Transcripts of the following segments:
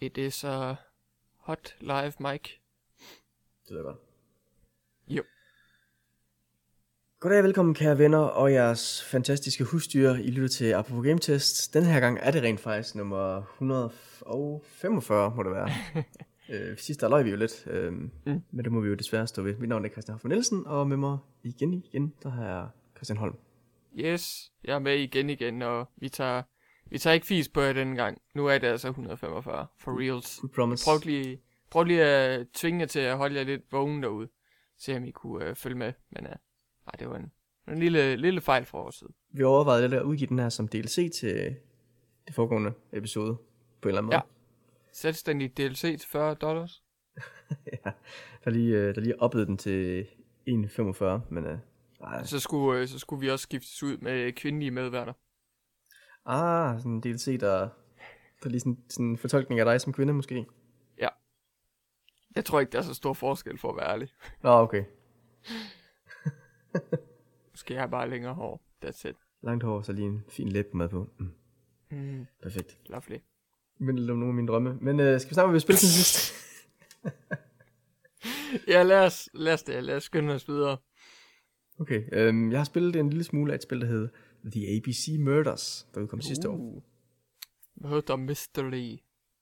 It is a hot live mic. Det jeg godt. Jo. Goddag, velkommen kære venner og jeres fantastiske husdyr. I lytter til Apropos Game Test. Den her gang er det rent faktisk nummer 145, må det være. øh, sidst der løg vi jo lidt, øh, mm. men det må vi jo desværre stå ved. Mit navn er Christian Hoffmann Nielsen, og med mig igen igen, der har jeg Christian Holm. Yes, jeg er med igen igen, og vi tager, vi tager ikke fis på jer denne gang. Nu er det altså 145, for reals. We promise. Prøv lige, prøv lige at tvinge jer til at holde jer lidt vågen derude. Se om I kunne øh, følge med. Men øh, nej, det var en, en lille, lille fejl fra vores side. Vi overvejede lidt at udgive den her som DLC til det foregående episode, på en eller anden måde. Ja. Selvstændig DLC til 40 dollars. ja. Der lige, øh, der lige oppede den til 1,45, men øh, nej. Så skulle, øh, så skulle vi også skiftes ud med kvindelige medværter. Ah, sådan en DLC, der, der lige sådan, sådan en fortolkning af dig som kvinde måske. Jeg tror ikke, der er så stor forskel for at være ærlig. Nå, okay. Måske har jeg bare længere hår. That's it. Langt hår, så lige en fin læb med på. Mm, Mm, perfekt. lovely. Men lidt om nogle af mine drømme. Men øh, skal vi snakke om, hvad vi spiller til sidst? Ja, lad os, lad os det. Lad os skynde os videre. Okay, øhm, jeg har spillet en lille smule af et spil, der hedder The ABC Murders, der udkom sidste år. Uh. Hvad hedder der Mystery?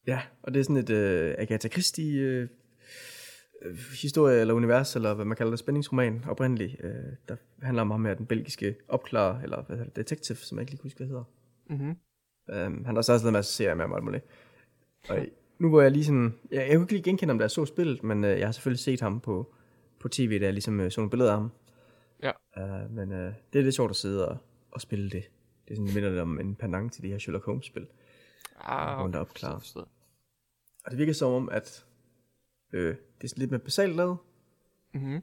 Ja, og det er sådan et øh, Agatha Christie øh, øh, historie eller univers, eller hvad man kalder det, spændingsroman oprindeligt, øh, der handler om ham her, den belgiske opklarer, eller hvad hedder det, detective, som jeg ikke lige kan huske, hvad hedder. Mhm. Um, han har så også lavet en masse serier med ham, og nu hvor jeg lige sådan, jeg, jeg kunne ikke lige genkende ham, da jeg så spillet, men uh, jeg har selvfølgelig set ham på, på tv, da jeg ligesom uh, så nogle billeder af ham. Ja. Uh, men uh, det er lidt sjovt at sidde og, og spille det. Det er sådan, det minder lidt om en pendant til de her Sherlock Holmes-spil. Ah, Rundt op, klar. forstået. Og det virker som om, at øh, det er sådan lidt mere basalt lavet. Mhm.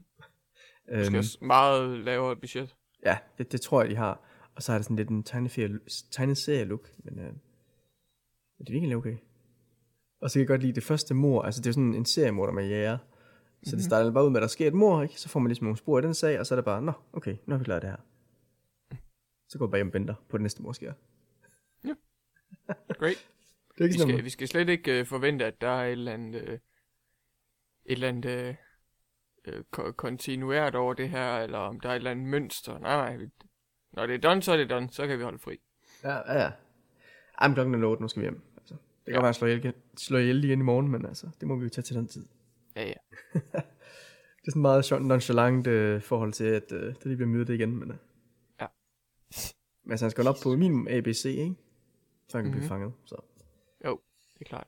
Øhm, Måske også meget lavere budget. Ja, det, det tror jeg, de har. Og så er det sådan lidt en tegneserie-look, men øh, men det er virkelig okay. Og så kan jeg godt lide det første mor, altså det er sådan en seriemorder med jæger. Så mm-hmm. det starter bare ud med, at der sker et mor, ikke? Så får man ligesom nogle spor i den sag, og så er det bare, nå, okay, nu har vi klaret det her. Så går jeg bare hjem og venter på det næste mor sker. Great. Det er ikke Vi skal, vi skal slet ikke uh, forvente, at der er et eller andet, uh, et eller andet uh, uh, kontinuert over det her, eller om der er et eller andet mønster. Nej, nej. Vi, når det er done, så er det done. Så kan vi holde fri. Ja, ja, ja. Ej, men klokken er 8, nu skal vi hjem. Altså, det kan ja. være, at slå ihjel, slå ihjel igen i morgen, men altså, det må vi jo tage til den tid. Ja, ja. Det er sådan meget sjovt nonchalant øh, forhold til, at øh, det lige bliver mødet igen, men... Øh. Ja. Men altså, han skal op på minimum ABC, ikke? Så han kan mm-hmm. blive Mhm. fanget, så... Jo, det er klart.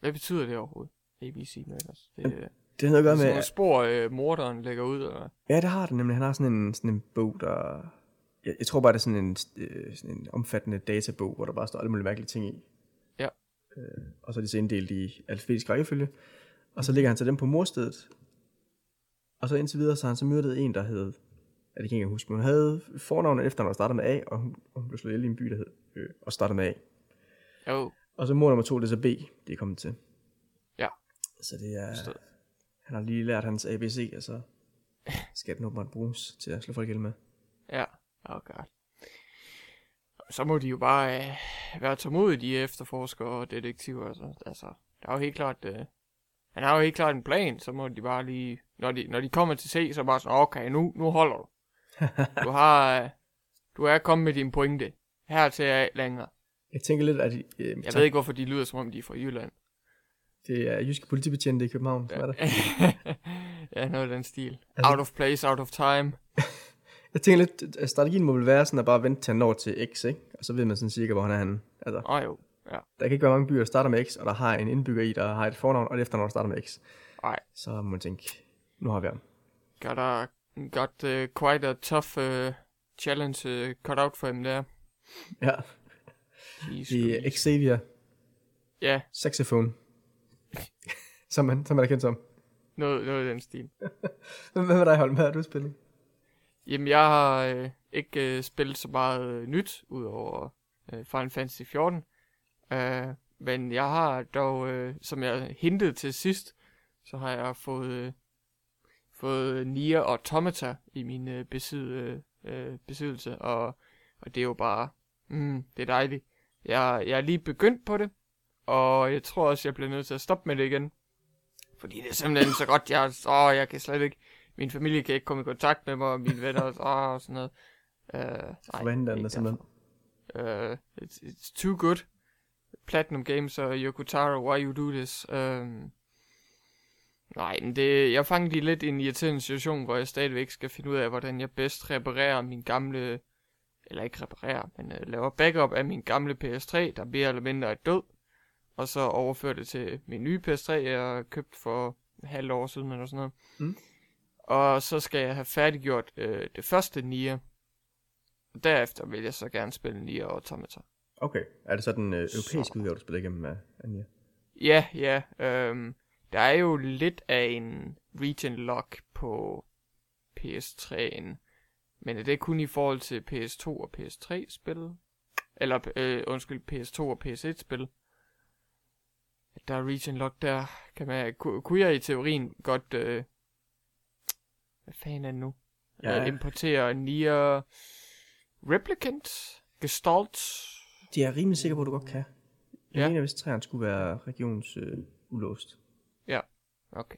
Hvad betyder det overhovedet? ABC Murders. Det, Jamen, er Det har noget at gøre sådan med... nogle spor, uh, morderen lægger ud, eller? Ja, det har det nemlig. Han har sådan en, sådan en bog, der... Jeg, jeg tror bare, det er sådan en, øh, sådan en omfattende databog, hvor der bare står alle mulige mærkelige ting i. Ja. Øh, og så er de så inddelt i alfabetisk rækkefølge. Og så ligger han til dem på morstedet. Og så indtil videre, så har han så myrdet en, der hed... Det kan jeg ikke huske, men hun havde fornavnet efter, når startede med A, og hun, hun blev slået ihjel i en by, der hed øh, og startede med A. Jo, Og så mor nummer to, det er så B, det er kommet til. Ja. Så det er... Forstået. Han har lige lært hans ABC, og så skal den åbenbart bruges til at slå folk ihjel med. ja. Oh god. Så må de jo bare uh, være tålmodige, de efterforskere og detektiver. Altså, altså der er jo helt klart... Uh, han har jo helt klart en plan, så må de bare lige... Når de, når de kommer til C, så bare sådan, okay, nu, nu holder du. Du har... Du er kommet med din pointe. Her til af længere. Jeg tænker lidt, at øh, Jeg ved ikke, hvorfor de lyder, som om de er fra Jylland. det er jyske politibetjente i København, som er det. ja, noget af den stil. Altså- Out of place, out of time. Jeg tænker lidt, at strategien må vel være sådan at bare vente til han når til X, ikke? Og så ved man sådan cirka, hvor han er henne. Altså, oh, jo, ja. der kan ikke være mange byer, der starter med X, og der har en indbygger i, der har et fornavn, og et efternavn, der starter med X. Nej. Så må man tænke, nu har vi ham. Got, a, got uh, quite a tough uh, challenge uh, cut out for him der. Ja, er Louise. Xavier Ja, Saxophone. som, han, som han er kendt som. noget, noget af den stil. Hvad med dig, Holm? Hvad har du spillet? Jamen, jeg har øh, ikke øh, spillet så meget øh, nyt, udover øh, Final Fantasy 14. Øh, men jeg har dog, øh, som jeg hintede til sidst, så har jeg fået, øh, fået Nier Automata i min øh, besid, øh, øh, besiddelse, og, og det er jo bare, mm, det er dejligt. Jeg, jeg er lige begyndt på det, og jeg tror også, jeg bliver nødt til at stoppe med det igen. Fordi det er simpelthen så godt, jeg, åh, jeg kan slet ikke, min familie kan ikke komme i kontakt med mig, og mine venner, åh, og sådan noget. Uh, nej, Forventer den ikke er simpelthen. Uh, it's, it's too good. Platinum Games og Yokotaro, why you do this? Um, nej, men det, jeg fanget lige lidt i en irriterende situation, hvor jeg stadigvæk skal finde ud af, hvordan jeg bedst reparerer min gamle, eller ikke reparerer, men uh, laver backup af min gamle PS3, der mere eller mindre er død, og så overfører det til min nye PS3, jeg har købt for halvt år siden, eller sådan noget. Mm. Og så skal jeg have færdiggjort øh, det første Nier. Og derefter vil jeg så gerne spille Nier Automata. Okay, er det så den øh, europæiske udgave, du spiller igennem af af Nier? Ja, ja. Øhm, der er jo lidt af en region lock på PS3'en. Men er det kun i forhold til PS2 og PS3-spil? Eller, øh, undskyld, PS2 og PS1-spil? Der er region lock der. Kan man, ku- kunne jeg i teorien godt... Øh, hvad fanden er det nu? Ja. Øh, importere Nier Replicant? Gestalt? Det er jeg rimelig sikker på, at du godt kan. Jeg Ja. mener, hvis træerne skulle være regions øh, ulåst. Okay.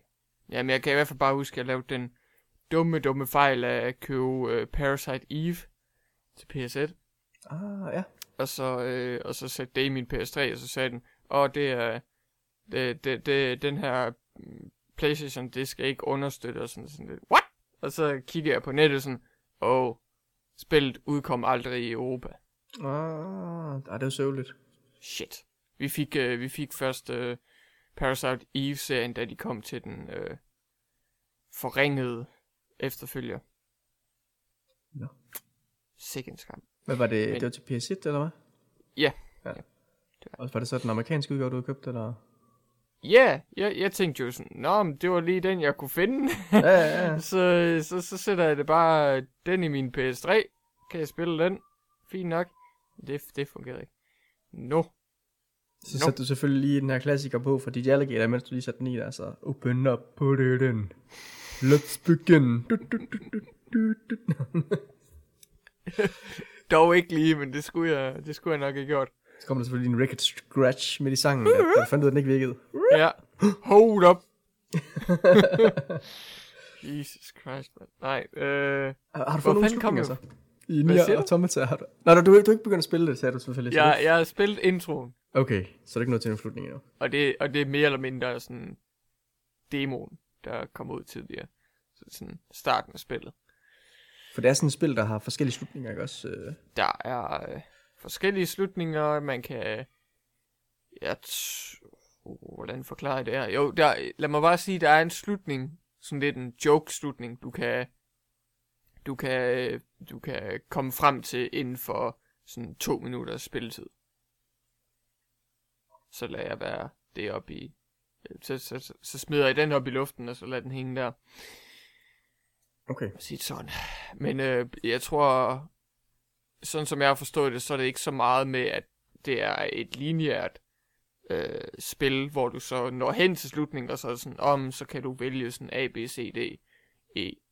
Jamen, jeg kan i hvert fald bare huske, at jeg lavede den dumme, dumme fejl af at købe uh, Parasite Eve til PS1. Ah, ja. Og så, øh, og så satte det i min PS3, og så sagde den, åh, det er, det, det, det, den her mm, Playstation, det skal ikke understøtte, og sådan, sådan lidt, what? Og så kigger jeg på nettet sådan, åh, spillet udkom aldrig i Europa. Ah, ah, det er jo sørgeligt. Shit. Vi fik, øh, vi fik først øh, Parasite Eve-serien, da de kom til den øh, forringede efterfølger. Nå. Sikke en skam. Hvad var det? Men- Det var til PS1, eller hvad? Ja. ja. Ja, det var- Og var det så den amerikanske udgave, du havde købt, eller? Ja, yeah, jeg, jeg tænkte jo sådan, nå, men det var lige den, jeg kunne finde. ja, ja, ja. så, så, så sætter jeg det bare den i min PS3. Kan jeg spille den? Fint nok. Det, det fungerede ikke. Nå. Så Nå. satte du selvfølgelig lige den her klassiker på for DJ Alligator, mens du lige satte den i der, så open up, put it in. Let's begin. Du, du, du, du, du, du. Dog ikke lige, men det skulle jeg, det skulle jeg nok have gjort. Så kommer der selvfølgelig en record scratch midt i sangen, der, der fandt ud af, den ikke virkede. Ja. Hold up. Jesus Christ, man. Nej, øh... Har, har du fået kom slutninger så? I Nier du? Automata har du... Nej, du, du, er ikke begyndt at spille det, sagde du selvfølgelig. så Jeg, jeg har spillet introen, Okay, så er der ikke noget til en slutning endnu. og det, og det er mere eller mindre sådan demoen, der kom ud tidligere. Så sådan starten af spillet. For det er sådan et spil, der har forskellige slutninger, ikke også? Øh, Der er øh, forskellige slutninger, man kan... Jeg t- uh, hvordan forklarer jeg det her? Jo, der, lad mig bare sige, der er en slutning, sådan lidt en joke-slutning, du kan, du kan, du kan komme frem til inden for sådan to minutters spilletid. Så lader jeg være det op i... Så, så, så, så smider jeg den op i luften, og så lader den hænge der. okay. Sige sådan. Men øh, jeg tror, sådan som jeg har forstået det, så er det ikke så meget med, at det er et lineært øh, spil, hvor du så når hen til slutningen, og så er sådan, om, så kan du vælge sådan A, B, C, D, E.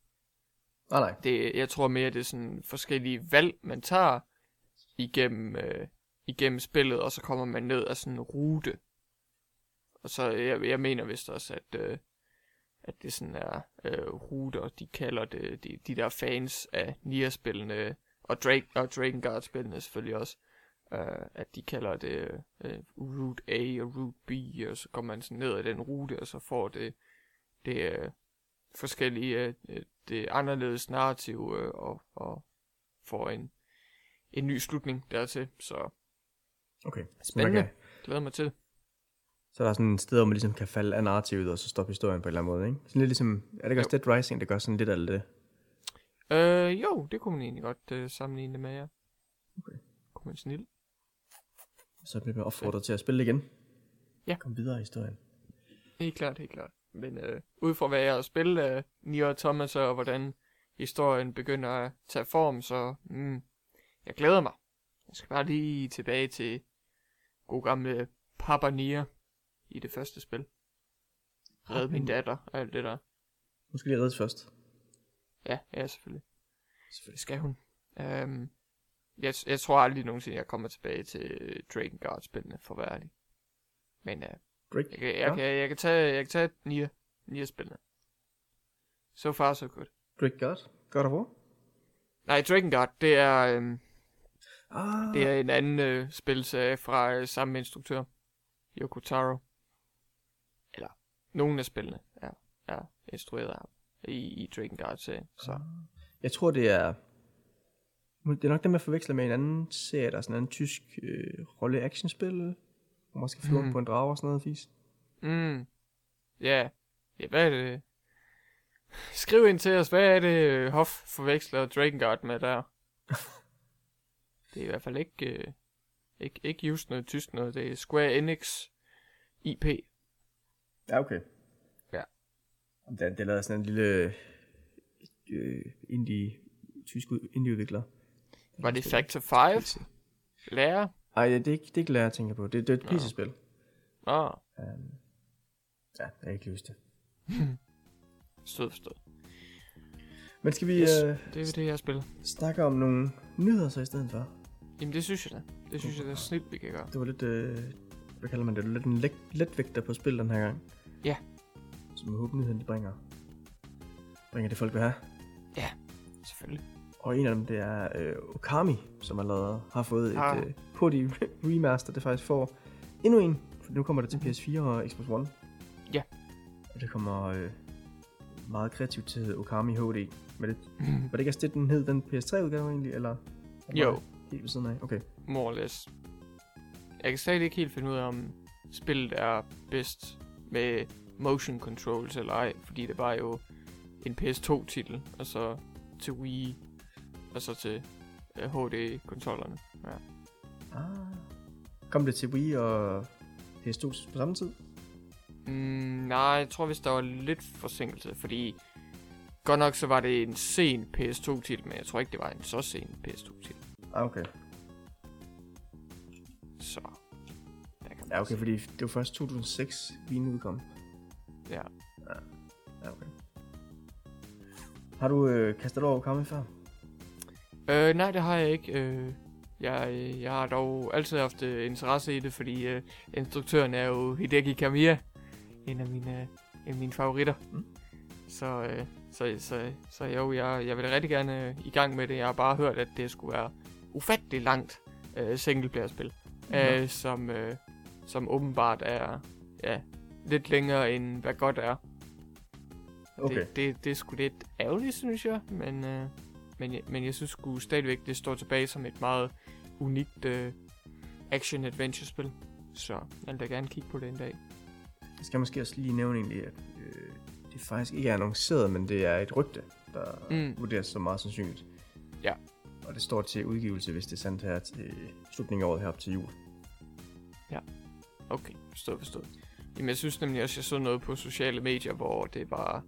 Nej, nej. Det, jeg tror mere, det er sådan forskellige valg, man tager igennem, øh, igennem spillet, og så kommer man ned af sådan en rute. Og så, jeg, jeg mener vist også, at, øh, at det sådan er øh, ruter, de kalder det, de, de der fans af Nier-spillene, og, Drake, og Drakengard-spillene selvfølgelig også, øh, at de kalder det øh, Route A og Route B, og så kommer man sådan ned ad den rute, og så får det, det øh, forskellige, øh, det anderledes narrativ, øh, og, og får en, en ny slutning dertil, så Okay. Spændende. kan, glæder mig til det. så er der sådan et sted, hvor man ligesom kan falde af narrativet, og så stoppe historien på en eller anden måde, ikke? Sådan lidt ligesom, er det ikke også Dead Rising, der gør sådan lidt af det? Øh, jo, det kunne man egentlig godt øh, sammenligne det med, ja. Okay. Kunne man snille. Så bliver man opfordret til at spille igen. Ja. Kom videre i historien. Helt klart, helt klart. Men øh, ud fra hvad jeg har spillet af Nier Thomas og hvordan historien begynder at tage form, så mm, jeg glæder mig. Jeg skal bare lige tilbage til god gamle Papa Nier i det første spil. Red min datter og alt det der. Nu skal lige reddes først. Ja, ja, selvfølgelig. Det skal hun. Um, jeg, jeg tror aldrig nogensinde, jeg kommer tilbage til Drakengard-spillene, for at være ærlig. Men uh, Break. jeg, kan, jeg, kan, jeg, kan tage, jeg kan tage Nier, Nier-spillene. So far, so good. Break God. God of War. Nej, Dragon Guard, det er, øhm, Ah, det er en anden øh, spilserie fra øh, samme instruktør, Yoko Taro. Eller, nogle af spillene er, er instrueret af i, i Dragon Guard-serien. Så, Jeg tror, det er... Det er nok dem, jeg forveksler med en anden serie, der er sådan en anden tysk øh, rolle-action-spil, man skal flyve mm. På en drage og sådan noget fis. mm, ja, ja, hvad er det? Skriv ind til os, hvad er det, øh, Hoff forveksler Dragon Guard med der? det er i hvert fald ikke, øh, ikke, ikke just noget tysk noget, det er Square Enix IP. Ja, okay. Ja. Det, det lavet af sådan en lille øh, indie, tysk ud- indieudvikler. Var det Factor 5? Lærer? Ej, det er ikke, det er ikke lærer, jeg tænker på. Det, det er et Nå. PC-spil. Åh, Um, ja, jeg har ikke lyst til. stod forstået. Men skal vi Yes. øh, Det er det, jeg spiller. snakke om nogle nyheder så i stedet for? Jamen, det synes jeg da. Det synes jeg, det er snilt, vi kan gøre. Det var lidt, øh, hvad kalder man det, lidt en let, letvægter på spil den her gang. Ja. Som jeg håber, nyheden de bringer, bringer det folk vil have. Selvfølgelig. Og en af dem, det er øh, Okami, som allerede har fået Ah. et øh, HD remaster, det faktisk får endnu en, for nu kommer det til PS4 og Xbox One. Ja. Og det kommer øh, meget kreativt til Okami HD. Men det, Mm. var det ikke også det, den hed, den PS3-udgave egentlig, eller? Jo. det Helt ved siden af, okay. More or less. Jeg kan stadig ikke helt finde ud af, om spillet er bedst med motion controls eller ej, fordi det var jo en PS2-titel, og så til Wii, og så til uh, HD-kontrollerne. Ja. Ah. Kom det til Wii og PS2 på samme tid? Mm, nej, jeg tror hvis der var lidt forsinkelse, fordi godt nok så var det en sen PS2-titel, men jeg tror ikke, det var en så sen PS2-titel. Ah, okay. Så, der kan Ja, okay, sige. fordi det var først 2006, Wii udkom. Ja. Ja, okay. Har du øh, kastet over Okami før? Øh, nej, det har jeg ikke. Øh, jeg, øh, jeg har dog altid haft øh, interesse i det, fordi øh, instruktøren er jo Hideki Kamiya. En af mine, en af mine favoritter. Mm. Så, øh, så, så, så jo, jeg, jeg vil rigtig gerne øh, i gang med det. Jeg har bare hørt, at det skulle være ufattelig langt øh, singleplayer-spil. Nå. Øh, som, øh, som åbenbart er ja, lidt længere end hvad godt er. Okay. Det, det, det er sgu lidt ærgerligt, synes jeg, men, øh, men, jeg- men jeg synes sgu stadigvæk, det står tilbage som et meget unikt øh, action-adventure-spil. Så jeg vil da gerne kigge på det en dag. Jeg skal måske også lige nævne egentlig, at øh, det faktisk ikke er annonceret, men det er et rygte, der Mm. vurderes som meget sandsynligt. Ja. Og det står til udgivelse, hvis det er sandt her til slutningen af året herop til jul. Okay, forstået, forstået. Jamen, jeg synes nemlig også, jeg så noget på sociale medier, hvor det var...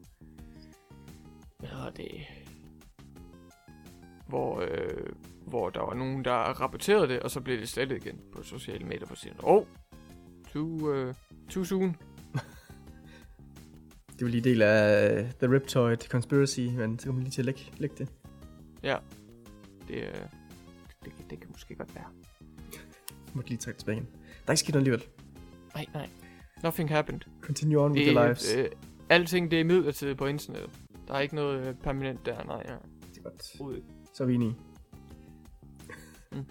Hvad hedder det? Hvor, øh, hvor der var nogen, der rapporterede det, og så blev det slettet igen på sociale medier, for at sige, oh, too, øh, too soon. Det var lige del af øh, The Riptoid Conspiracy, men så kommer lige til at lægge, lægge det. Det, øh, det, det, det kan måske godt være. Jeg måtte lige trække tilbage igen. Der er ikke sket noget alligevel. Nej, nej. Nothing happened. Continue on with your lives. øh, alting det er midlertidigt på internettet. Der er ikke noget øh, permanent der, nej. Ja. det er godt. Ud. Så er vi enige. Mm-hmm.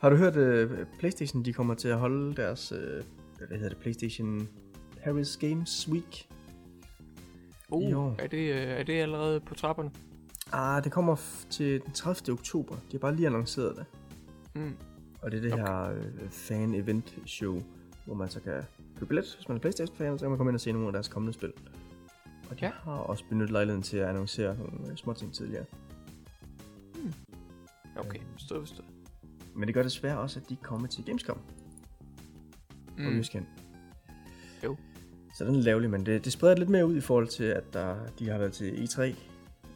Har du hørt, uh, PlayStation de kommer til at holde deres, uh, hvad hedder det, PlayStation Paris Games Week? Uh, Jo. er det, øh, er det allerede på trapperne? Ah, det kommer til den 30. oktober. De har bare lige annonceret det. Mm. Og det er det Okay. her uh, fan-event show, hvor man så kan købe billet, hvis man er Playstation-fan, så kan man komme ind og se nogle af deres kommende spil. Og de Ja. har også benyttet lejligheden til at annoncere nogle små ting tidligere. Okay, forstået, forstået. Men det gør desværre også, at de kommer til Gamescom mm. på. Jyskend. Jo. Så den er lavlig, men det, det spreder lidt mere ud i forhold til, at der, de har været til E3.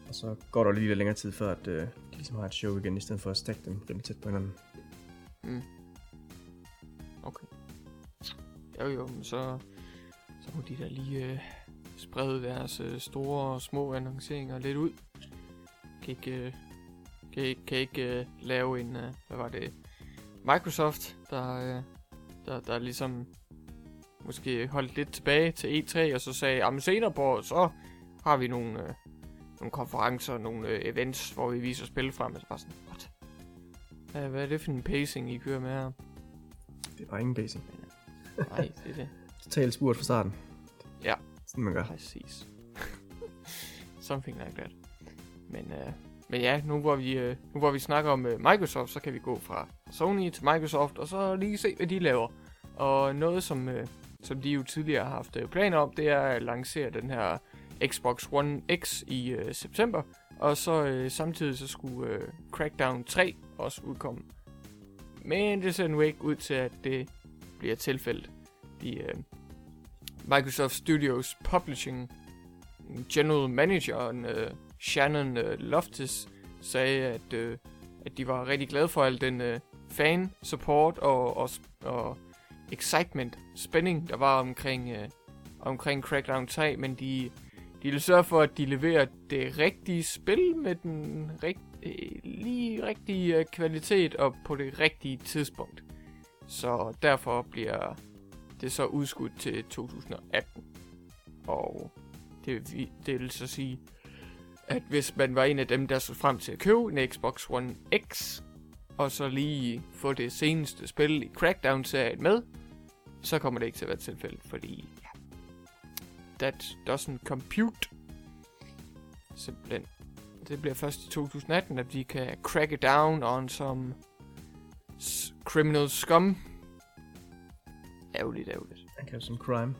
Og så går der lige lidt længere tid, før at, uh, de ligesom har et show igen, i stedet for at stack dem rimelig tæt på hinanden. Mm. Okay. Jo jo, men så, så må de da lige øh, sprede deres øh, store og små annonceringer lidt ud. Kan ikke, øh, kan ikke, kan ikke øh, lave en, øh, hvad var det, Microsoft, der, øh, der, der ligesom måske holdt lidt tilbage til E3, og så sagde, at senere på året, så har vi nogle, øh, nogle konferencer, nogle øh, events, hvor vi viser spil frem. Og så bare sådan, what? Uh, hvad er det for en pacing, I kører med her? Det er bare ingen basic. Nej, det er det. Totalt spurt fra starten. Ja. Sådan man gør. Præcis. Something like that. Men, uh, men ja, nu hvor vi, øh, nu hvor vi snakker om øh, Microsoft, så kan vi gå fra Sony til Microsoft, og så lige se, hvad de laver. Og noget, som, øh, som de jo tidligere har haft planer om, det er at lancere den her Xbox One X i øh, september. Og så øh, samtidig så skulle øh, Crackdown 3 også udkomme. Men det ser nu ikke ud til, at det bliver tilfældet. De, øh, Microsoft Studios Publishing General Manager øh, Shannon øh, Loftus sagde, at, øh, at de var rigtig glade for al den øh, fan support og, og, og excitement, spænding, der var omkring, øh, omkring Crackdown 3, men de, de vil sørge for, at de leverer det rigtige spil med den rigt, øh, lige rigtige øh, kvalitet og på det rigtige tidspunkt. Så derfor bliver det så udskudt til 2018. Og det, vi- det vil så sige, at hvis man var en af dem, der så frem til at købe en Xbox One X, og så lige få det seneste spil i Crackdown-serien med, så kommer det ikke til at være tilfældet, fordi ja, that doesn't compute. Simpelthen. Det bliver først i 2018, at vi kan crack it down on some criminal scum. Ærgerligt, ærgerligt. Han kan som crime.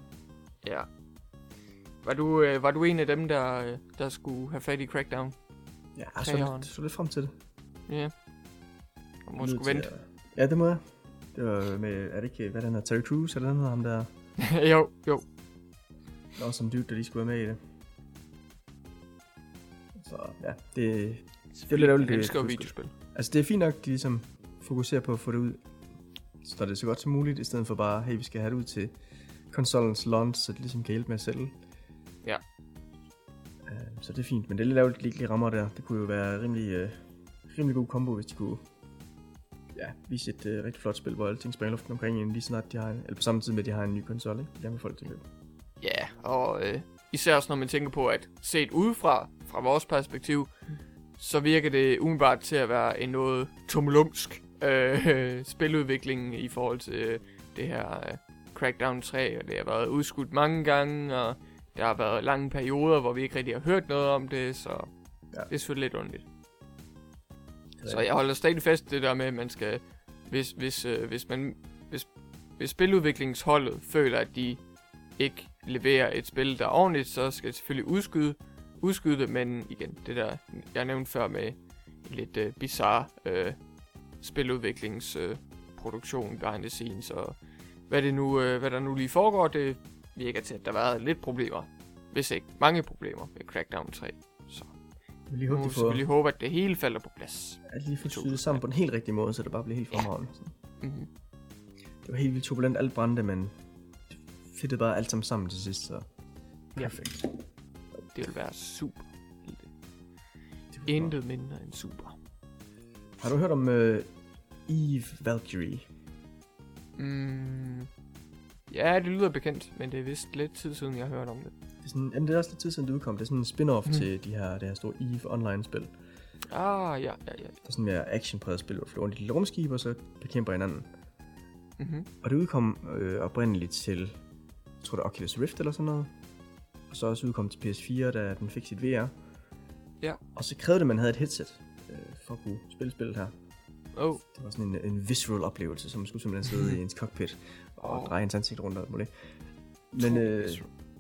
Ja. Var du, øh, var du en af dem, der, øh, der skulle have fat i Crackdown? Ja, så lidt, så lidt frem til det. Ja. Og må skulle vente. at- Ja, det må jeg. Det var med, er det ikke, hvad den hedder, Terry Crews, eller den hedder ham der, jo, jo. sådan en dude, der lige skulle være med i det. Så ja, det, det er lidt ærgerligt, Jeg det elsker er videospil. altså det er fint nok, de ligesom fokuserer på at få det ud, så det er så godt som muligt, i stedet for bare, hey, vi skal have det ud til konsollens launch, så det ligesom kan hjælpe med at sælge. Ja. Øh, så det er fint, men det er lidt at de rammer der. Det kunne jo være rimelig, øh, rimelig god kombo, hvis de kunne ja, vise et øh, rigtig flot spil, hvor alting springer luften omkring en lige snart de har en, eller på samme tid med, at de har en ny konsol, ikke? Gerne med folk til at købe. Ja, og øh, især også når man tænker på, at set udefra, fra vores perspektiv, så virker det umiddelbart til at være en noget tumulumsk øh, spiludvikling i forhold til øh, det her øh, Crackdown 3, og det har været udskudt mange gange, og der har været lange perioder, hvor vi ikke rigtig har hørt noget om det, så ja. Det er selvfølgelig lidt. Det Så jeg holder stadig fast det der med, at man skal, hvis, hvis, øh, hvis man, hvis, hvis spiludviklingsholdet føler, at de ikke leverer et spil, der er ordentligt, så skal det selvfølgelig udskyde, udskyde det, men igen, det der, jeg nævnte før med lidt øh, bizarre øh, spiludviklingsproduktion, øh, behind the scenes, og hvad, det nu, øh, hvad der nu lige foregår, det virker til, at der været lidt problemer, hvis ikke mange problemer med Crackdown 3. Så Vi lige nu håbe, må de vi får, selvfølgelig håbe, at det hele falder på plads. at lige få i syet sammen på den helt rigtige måde, så det bare bliver helt Ja. fremragende. Sådan. Mm-hmm. Det var helt vildt turbulent, alt brændte, men det fedtede bare alt sammen sammen til sidst, så Ja. perfekt. Det vil være super. Var. Intet mindre end super. Har du hørt om uh, Eve Valkyrie? Mm. Ja, det lyder bekendt, men det er vist lidt tid siden, jeg har hørt om det. Det er, sådan, jamen, det er også lidt tid siden, det udkom. Det er sådan en spin-off mm. til de her, det her store Eve Online-spil. Ah, ja, ja, ja. Det er sådan mere action spil, hvor du flyver rundt i lille rumskib, og så bekæmper hinanden. Mm-hmm. Og det udkom øh, oprindeligt til, jeg tror det er Oculus Rift eller sådan noget. Og så også udkom til PS4, da den fik sit VR. Ja. Og så krævede det, at man havde et headset, øh, for at kunne spille spillet her. Oh, Det var sådan en, en visceral oplevelse, som man skulle simpelthen sidde i ens cockpit og Åh. dreje ens ansigt rundt og alt muligt. Men øh,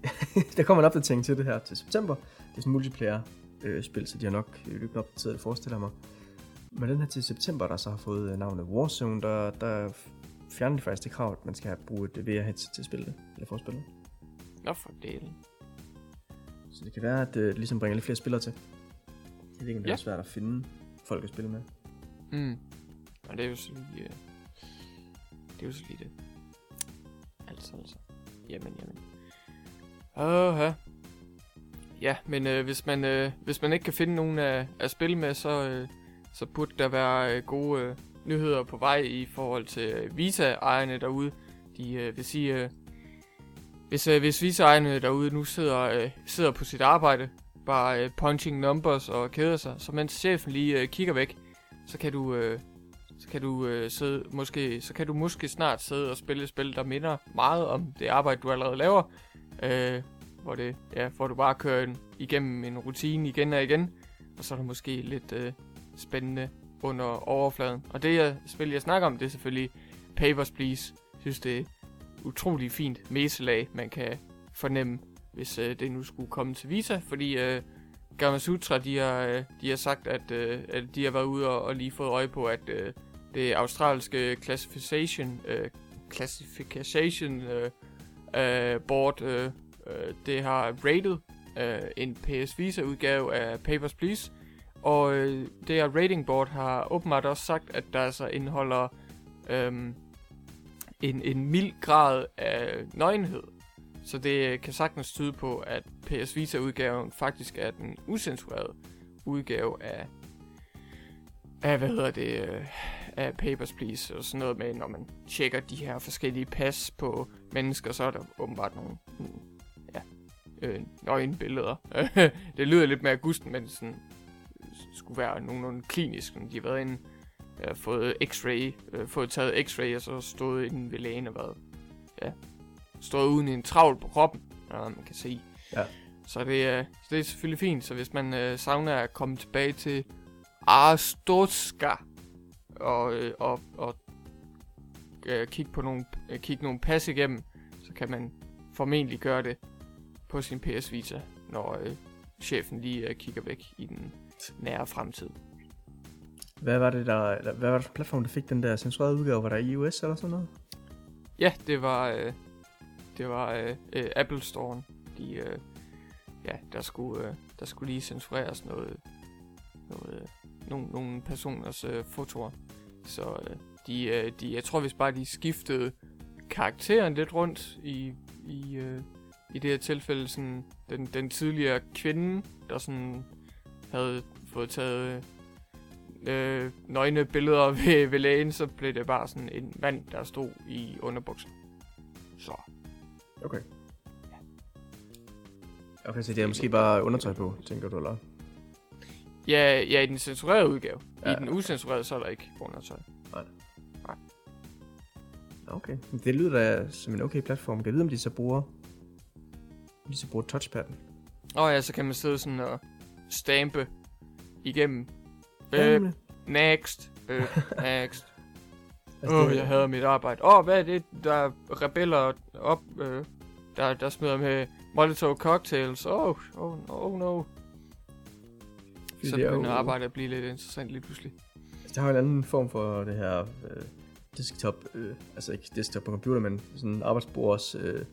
der kommer en opdatering til det her til september. Det er sådan en multiplayer øh, spil, så de har nok øh, løbende opdateret det, forestiller mig. Men den her til september, der så har fået øh, navnet Warzone, der, der fjerner de faktisk det krav, at man skal have brugt et VR-headset til at spille det, eller for at spille det. Nå for delen. Så det kan være, at øh, det ligesom bringer lidt flere spillere til. Jeg ved ikke, om det Ja. er svært at finde folk at spille med. Mm. Og det er jo så lige... Øh, Det er jo så lige det. Altså, altså. Jamen, jamen. Åh, ja. Ja, men øh, hvis, man, øh, hvis man ikke kan finde nogen at, at spille med, så, øh, så burde der være øh, gode øh, nyheder på vej i forhold til øh, Visa-ejerne derude. De øh, vil sige, øh, hvis, øh, hvis viseejerne derude nu sidder, øh, sidder på sit arbejde, bare øh, punching numbers og keder sig, så mens chefen lige øh, kigger væk, så kan du, øh, så kan du øh, sidde, måske, så kan du måske snart sidde og spille et spil, der minder meget om det arbejde, du allerede laver. Øh, hvor, det, ja, hvor du bare kører en, igennem en rutine igen og igen, og så er der måske lidt øh, spændende under overfladen. Og det jeg, spil, jeg snakker om, det er selvfølgelig Papers, Please. Jeg synes, det er utrolig fint meselag, man kan fornemme, hvis øh, det nu skulle komme til Visa, fordi øh, Gamasutra, de har, øh, de har sagt, at, øh, at de har været ude og, og lige fået øje på, at øh, det australske classification, øh, classification øh, øh, board, øh, øh, det har rated øh, en PS Vita udgave af Papers, Please, og øh, det her rating board har åbenbart også sagt, at der altså indeholder øh, en, en mild grad af nøgenhed. Så det kan sagtens tyde på, at PS Vita-udgaven faktisk er den usensurerede udgave af, af hvad hedder det, øh, af Papers, Please, og sådan noget med, når man tjekker de her forskellige pas på mennesker, så er der åbenbart nogle, mm, ja, øh, nøgenbilleder. det lyder lidt mere gusten, men sådan, skulle være nogenlunde klinisk. De har været inde, øh, fået x-ray, øh, fået taget x-ray, og så stået inde ved lægen og været, ja, stået uden en travl på kroppen, og man kan se. Ja. Så det, er, så det er selvfølgelig fint, så hvis man øh, savner at komme tilbage til Arstoska, og, øh, og, og øh, kigge på nogle, øh, kigge nogle pas igennem, så kan man formentlig gøre det på sin PS Vita, når øh, chefen lige øh, kigger væk i den nære fremtid. Hvad var det der, hvad var det for platform, der fik den der censurerede udgave? Var der iOS eller sådan noget? Ja, det var, øh, det var øh, øh, Apple Store. De, øh, ja, der skulle, øh, der skulle lige censureres noget, noget, øh, nogle, nogle personers øh, fotoer. Så øh, de, øh, de, jeg tror hvis bare de skiftede karakteren lidt rundt i, i, øh, i det her tilfælde, sådan, den, den tidligere kvinde, der sådan havde fået taget øh, nøgne billeder ved, ved lægen, så blev det bare sådan en mand, der stod i underbukser. Så. Okay. Okay, så det er måske bare undertøj på, tænker du, eller? Ja, ja, i den censurerede udgave. Ja. I den usensurerede, så er der ikke undertøj. Okay. Det lyder da som en okay platform. Kan jeg vide, om de så bruger, om de så bruger touchpadden? Og ja, så kan man sidde sådan og stampe igennem. Øh, next. Øh, next. Altså, Åh, oh, jeg hader mit arbejde. Åh, oh, hvad er det, der er rebeller op, øh, der, der smider med Molotov cocktails. Åh, oh, oh, oh no. Så er begynder jo- arbejdet at blive lidt interessant lige pludselig. Altså, der har jo en anden form for det her øh, desktop, øh, altså ikke desktop på computer, men sådan arbejdsbords øh,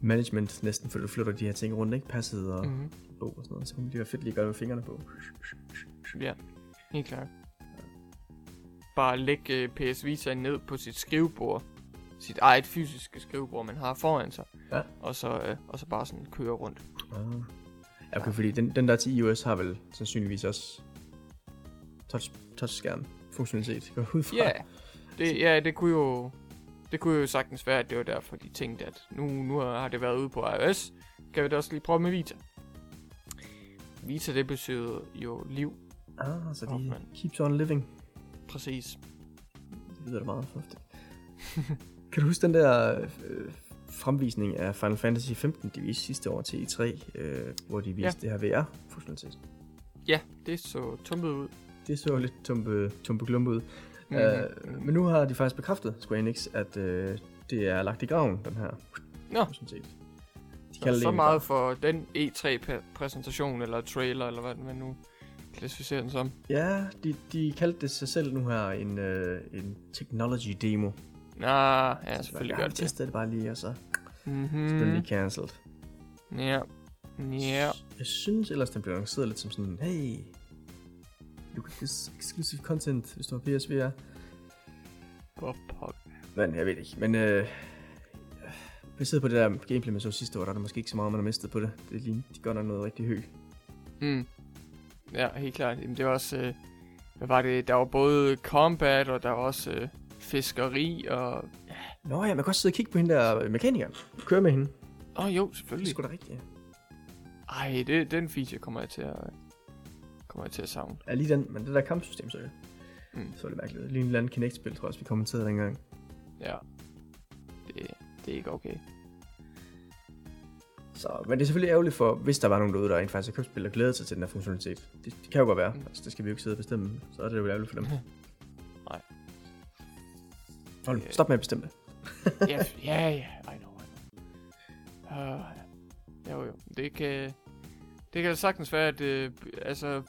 management næsten, for du flytter de her ting rundt, ikke? Passet og mm. Mm-hmm. bog og sådan noget, så kunne det være fedt lige at gøre med fingrene på. Ja, helt klart. Bare lægge øh, PS Vita ned på sit skrivebord. Sit eget fysiske skrivebord, man har foran sig. Ja. Og så, øh, og så bare sådan køre rundt. Ah. Ja, okay, fordi den, den der til iOS har vel sandsynligvis også touch, touchskærm funktionalitet. Går ud fra. Ja, det, ja, det kunne jo... Det kunne jo sagtens være, at det var derfor, de tænkte, at nu, nu har det været ude på iOS. Kan vi da også lige prøve med Vita. Vita, det betyder jo liv. Ah, så de mand. keeps on living. Præcis. Det lyder da meget fornuftigt. kan du huske den der øh, fremvisning af Final Fantasy 15, de viste sidste år til E3, øh, hvor de viste ja. det her VR-funktionalitet? Ja, det så tumpet ud. Det så lidt tumpe, tumpe klumpe ud. Mhm. Mm-hmm. Uh, men nu har de faktisk bekræftet, Square Enix, at øh, det er lagt i graven, den her Nå. funktionalitet. De Så, det så meget for den E3-præsentation, eller trailer, eller hvad man nu klassificerer den som. Ja, de, de kaldte det sig selv nu her en, øh, en technology demo. Nå, ja, selvfølgelig gør det det. testede det bare lige, og så Mm-hmm. selvfølgelig lige cancelled. Ja. Ja. Jeg synes ellers, den blev annonceret lidt som sådan, hey, you get this exclusive content, hvis du har PSVR. Hvor pokker. Men jeg ved ikke, men øh, baseret på det der gameplay, man så sidste år, der er der måske ikke så meget, man har mistet på det. Det ligner, de gør nok noget rigtig hø. Mm. Ja, helt klart. Jamen, det var også... Øh, hvad var det? Der var både combat, og der var også øh, fiskeri og... Nå ja, man kan også sidde og kigge på hende der mekanikeren. Køre med hende. Åh oh, jo, Det er selvfølgelig. sgu da rigtigt, ja. Ej, det, den feature kommer jeg til at, kommer jeg til at savne. Ja, lige den, men det der kampsystem, så, Mm. så er det mærkeligt. Lige en eller anden Kinect-spil, tror jeg også, vi kommenterede dengang. Ja. Det, det er ikke okay. Så, men det er selvfølgelig ærgerligt for, hvis der var nogen derude, der rent faktisk har købt spil og glæder sig til den her funktionalitet. Det, det kan jo godt være. Mm. Altså, det skal vi jo ikke sidde og bestemme. Så er det jo ærgerligt for dem. Nej. Hold, Øh. stop med at bestemme ja, ja, ja, I know, I know. Uh, jo, jo. Det kan, det kan sagtens være, at øh, altså,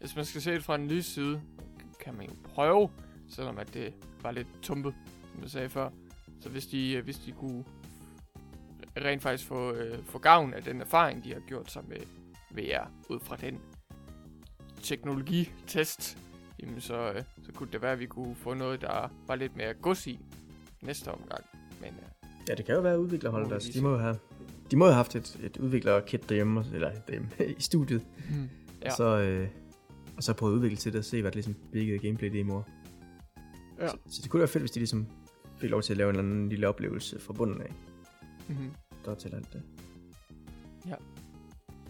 hvis man skal se det fra en lys side, kan man jo prøve, selvom at det var lidt tumpet, som jeg sagde før. Så hvis de, øh, hvis de kunne rent faktisk få, øh, få gavn af den erfaring, de har gjort sig med VR, ud fra den teknologitest, jamen så, øh, så kunne det være, at vi kunne få noget, der var lidt mere gods i næste omgang. Men øh, Ja, det kan jo være udviklerholdet. Lige de må jo have, de må have haft et, et udviklerkit derhjemme, eller derhjemme, i studiet. Ja. Ja. Og så, øh, og så prøve at udvikle til det og se, hvad det ligesom virkede gameplay demoer. Ja. Så, så, det kunne være fedt, hvis de ligesom fik lov til at lave en eller anden lille oplevelse fra bunden af, mm-hmm. der til alt det. Ja.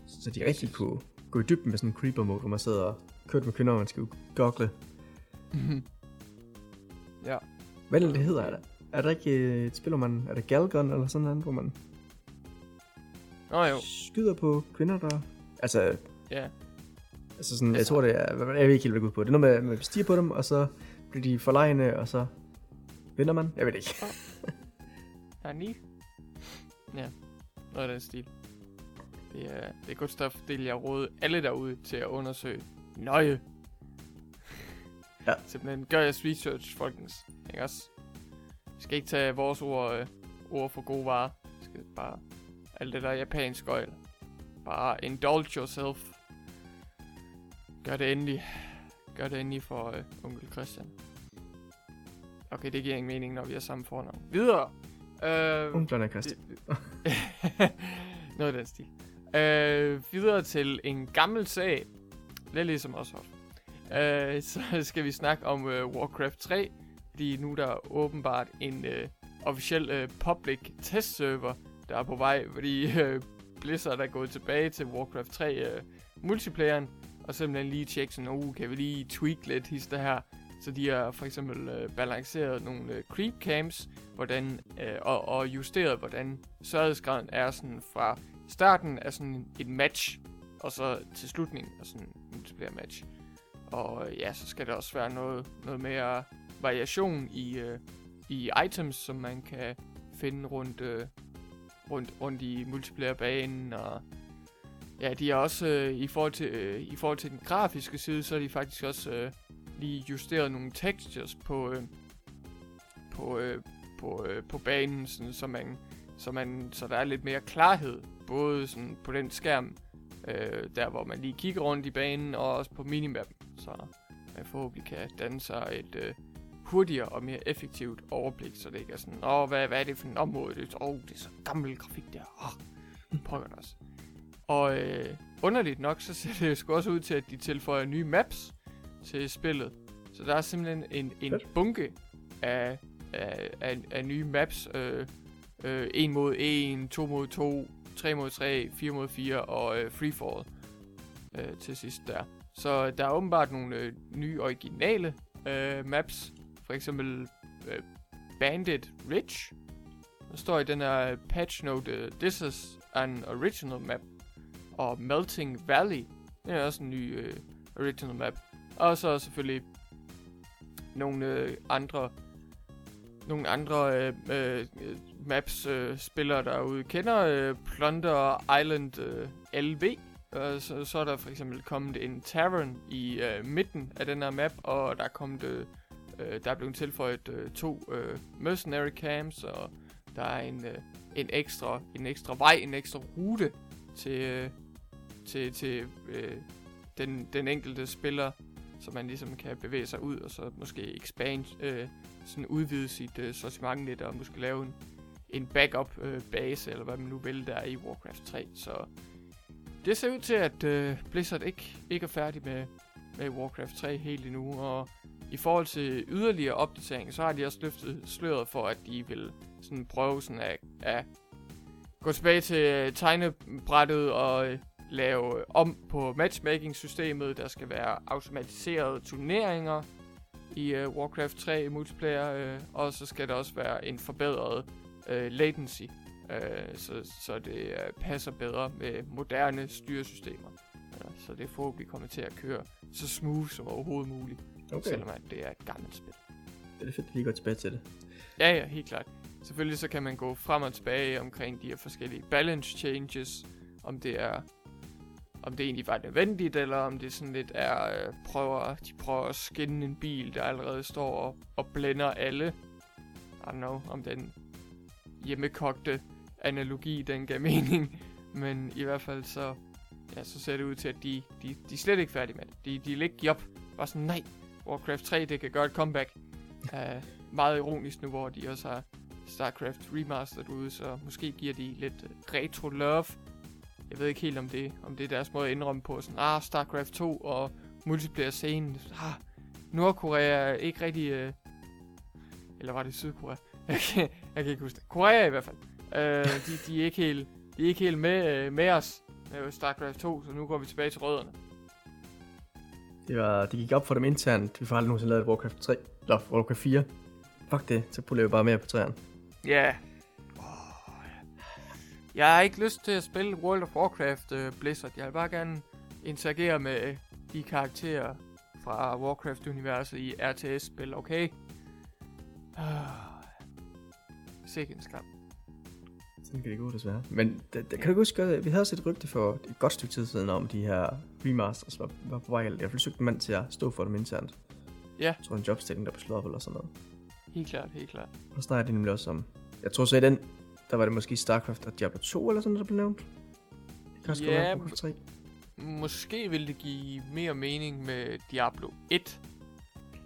Så, så de rigtig kunne gå i dybden med sådan en creeper mode, hvor man sidder og kører med kvinder, man skal goggle. Mm-hmm. Ja. Hvad er det, det hedder? Er der, er der ikke øh, et spil, hvor man... Er det Galgun eller sådan noget, hvor man Nå jo, skyder på kvinder, der... Altså, ja. Altså sådan, jeg Altså- tror det er, jeg ved ikke helt, hvad det går på. Det er noget med, at man stiger på dem, og så bliver de forlegne, og så vinder man. Jeg ved det ikke. Er ni. Ja, noget af den stil. Det er, det er godt stof, det vil jeg råde alle derude til at undersøge nøje. Ja. Simpelthen gør jeres research, folkens. Ikke også? Vi skal ikke tage vores ord, øh, ord for gode varer. Vi skal bare alt det der japansk øjel. Bare indulge yourself. Gør det endelig. Gør det endelig for øh, onkel Christian. Okay, det giver ingen mening, når vi har samme fornavn. Videre! Øh, Onklerne er Christian. Noget af den stil. Øh, videre til en gammel sag. Lidt ligesom os øh, Så skal vi snakke om øh, Warcraft 3. Fordi nu er der åbenbart en øh, officiel øh, public test server, der er på vej. Fordi øh, Blizzard er gået tilbage til Warcraft 3 øh, multiplayeren. Og simpelthen lige tjekke sådan, uh, kan vi lige tweak lidt hister her. Så de har for eksempel øh, balanceret nogle øh, creep camps, hvordan, øh, og, og justeret, hvordan sværhedsgraden er sådan fra starten af sådan en match, og så til slutningen af sådan en multiplayer match. Og øh, ja, så skal der også være noget, noget mere variation i, øh, i items, som man kan finde rundt, øh, rundt, rundt i multiplayer-banen, og ja, de er også øh, i, forhold til, øh, i forhold til den grafiske side, så er de faktisk også øh, lige justeret nogle textures på, øh, på, øh, på, øh, på banen, sådan, så, man, så, man, så der er lidt mere klarhed, både sådan på den skærm, øh, der hvor man lige kigger rundt i banen, og også på minimappen, så man forhåbentlig kan danne sig et øh, hurtigere og mere effektivt overblik, så det ikke er sådan, åh, hvad, hvad er det for en område? Det, åh, det er så gammel grafik der, åh, prøver det også. Og øh, underligt nok, så ser det sgu også ud til, at de tilføjer nye maps til spillet. Så der er simpelthen en, en bunke af, af, af, af nye maps. Øh, øh, 1 mod 1, 2 mod 2, 3 mod 3, 4 mod 4 og øh, Freefall øh, til sidst der. Så øh, der er åbenbart nogle øh, nye originale øh, maps. For eksempel øh, Bandit Ridge. Der står i den her øh, patch note, øh, this is an original map. Og Melting Valley, det er også en ny øh, original map. Og så selvfølgelig nogle øh, andre nogle andre øh, øh, maps øh, spillere derude kender øh, Plunder Island øh, LV. Øh, så, så er der for eksempel kommet en tavern i øh, midten af den her map, og der er kommet øh, øh, der er blevet tilføjet øh, to øh, mercenary camps, og der er en øh, en ekstra en ekstra vej, en ekstra rute til øh, til til øh, den den enkelte spiller så man ligesom kan bevæge sig ud, og så måske expand, øh, sådan udvide sit øh, sortiment lidt, og måske lave en, en backup øh, base, eller hvad man nu vil, der i Warcraft 3. Så det ser ud til, at øh, Blizzard ikke, ikke er færdig med, med Warcraft 3 helt endnu, og i forhold til yderligere opdatering, så har de også løftet sløret for, at de vil sådan prøve sådan at, at gå tilbage til øh, tegnebrættet og øh, lave om på matchmaking-systemet. Der skal være automatiserede turneringer i uh, Warcraft 3 multiplayer, uh, og så skal der også være en forbedret uh, latency, uh, så, så det uh, passer bedre med moderne styresystemer. Uh, så det forhåbentlig kommer til at køre så smooth som overhovedet muligt, okay. selvom at det er et gammelt spil. Det er fedt, at lige går tilbage til det. Ja, ja, helt klart. Selvfølgelig så kan man gå frem og tilbage omkring de her forskellige balance changes, om det er om det egentlig var nødvendigt, eller om det sådan lidt er, øh, prøver, de prøver at skinne en bil, der allerede står og, og blænder alle. I don't know, om den hjemmekogte analogi, den gav mening. Men i hvert fald så, ja, så ser det ud til, at de, de, de er slet ikke færdige med det. De, de vil ikke op. Bare sådan, nej, Warcraft 3, det kan gøre et comeback. Uh, meget ironisk nu, hvor de også har StarCraft Remastered ude, så måske giver de lidt uh, retro love jeg ved ikke helt, om det, om det er deres måde at indrømme på. Sådan, ah, StarCraft 2 og multiplayer-scenen. Ah, Nordkorea er ikke rigtig... Øh, eller var det Sydkorea? jeg, kan, jeg kan ikke huske det. Korea i hvert fald. Øh, de, de, er ikke helt, de er ikke helt med, øh, med os med StarCraft 2, så nu går vi tilbage til rødderne. Det, var, det gik op for dem internt. Vi får aldrig nogensinde lavet Warcraft 3. Eller Warcraft 4. Fuck det, så puller vi bare mere på træerne. Ja, yeah. Jeg har ikke lyst til at spille World of Warcraft uh, Blizzard. Jeg vil bare gerne interagere med de karakterer fra Warcraft-universet i RTS-spil, okay? Uh, Sikke en skam. Sådan kan det gå, desværre. Men da, da, kan du huske, at vi havde set et rygte for et godt stykke tid siden om de her remasters var, var på vej. Jeg har forsøgt en mand til at stå for dem internt. Ja. Jeg tror, en jobstilling, der blev slået op eller sådan noget. Helt klart, helt klart. Og snakker de nemlig også om... Jeg tror så i den der var det måske StarCraft og Diablo 2 eller sådan, der blev nævnt. Det kan ja, være 3. Måske vil det give mere mening med Diablo 1.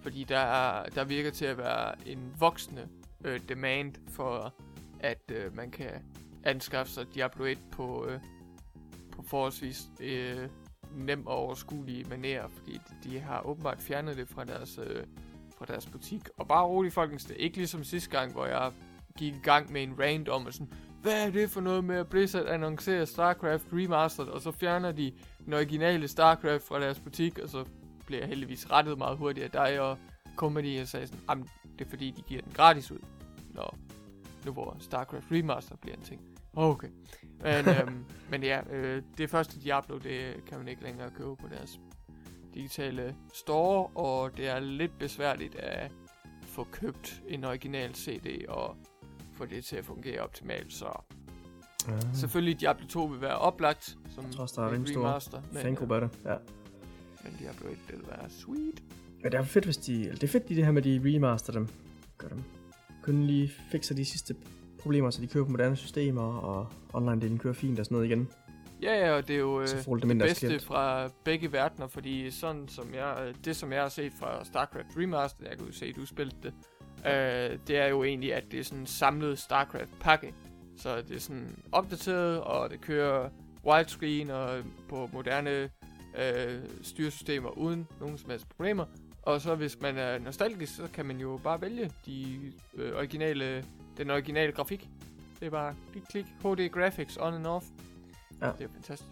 Fordi der, er, der virker til at være en voksende øh, demand for, at øh, man kan anskaffe sig Diablo 1 på, øh, på forholdsvis øh, nem og overskuelige manerer. Fordi de, de har åbenbart fjernet det fra deres, øh, fra deres butik. Og bare roligt, folkens, det er ikke ligesom sidste gang, hvor jeg gik i gang med en rant om, og sådan, hvad er det for noget med, at Blizzard annoncerer StarCraft Remastered, og så fjerner de den originale StarCraft fra deres butik, og så bliver jeg heldigvis rettet meget hurtigt af dig og company, og sagde sådan, det er fordi, de giver den gratis ud, når nu hvor StarCraft Remaster bliver en ting. Okay. Men, øhm, men ja, øh, det første Diablo, det kan man ikke længere købe på deres digitale store, og det er lidt besværligt at få købt en original CD og få det til at fungere optimalt, så ja. selvfølgelig Diablo 2 vil være oplagt som jeg tror også, der er en remaster. Stor fangruppe af det, ja. Men Diablo 1 vil være sweet. Ja, det er fedt, hvis de... Eller det er fedt, de det her med, de remaster dem. Gør dem. Kun lige fikser de sidste problemer, så de kører på moderne systemer, og online-delen kører fint og sådan noget igen. Ja, ja, og det er jo det, det bedste fra begge verdener, fordi sådan som jeg, det som jeg har set fra StarCraft Remaster, jeg jo se, at du spillede det, øh, det er jo egentlig, at det er sådan en samlet StarCraft-pakke. Så det er sådan opdateret, og det kører widescreen og på moderne øh, styresystemer uden nogen som helst problemer. Og så hvis man er nostalgisk, så kan man jo bare vælge de øh, originale, den originale grafik. Det er bare klik, klik, HD graphics on and off. Ja. Det er fantastisk.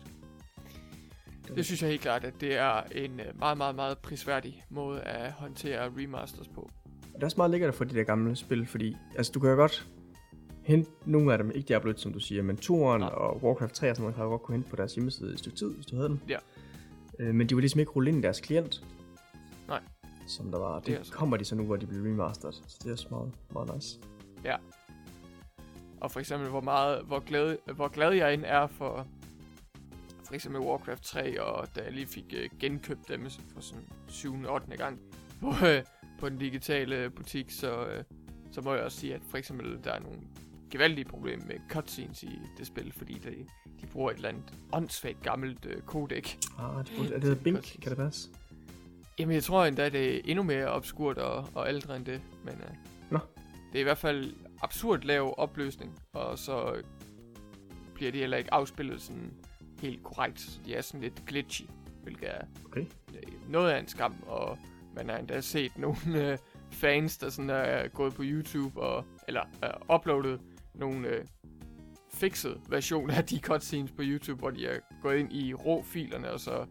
Det synes jeg helt klart, at det er en øh, meget, meget, meget prisværdig måde at håndtere remasters på. Det er også meget lækkert for de der gamle spil, fordi altså, du kan jo godt hente nogle af dem, ikke Diablo 1, som du siger, men 2'eren ja. og Warcraft 3 og sådan noget, har du godt kunne hente på deres hjemmeside et stykke tid, hvis du havde den. Ja. Øh, men de var ligesom ikke rullet ind i deres klient. Nej. Som der var. Det, det kommer de så nu, hvor de bliver remastered. Så det er også meget, meget nice. Ja. Og for eksempel, hvor meget, hvor glad, hvor glad jeg end er for, for eksempel Warcraft 3, og da jeg lige fik uh, genkøbt dem for sådan 7. 8. gang, hvor, uh, på den digitale butik, så, øh, så må jeg også sige, at for eksempel der er nogle gevaldige problemer med cutscenes i det spil, fordi de, de bruger et eller andet åndssvagt gammelt øh, codec. Ah, det, er det Bink? Kan det passe? Jamen, jeg tror endda, det er endnu mere obskurt og, og ældre end det, men øh, Nå. det er i hvert fald absurd lav opløsning, og så bliver de heller ikke afspillet sådan helt korrekt, så de er sådan lidt glitchy, hvilket er okay. noget af en skam, og man har endda set nogle øh, fans, der sådan er gået på YouTube og, eller øh, uploadet nogle øh, fixede versioner af de cutscenes på YouTube, hvor de er gået ind i rå-filerne og så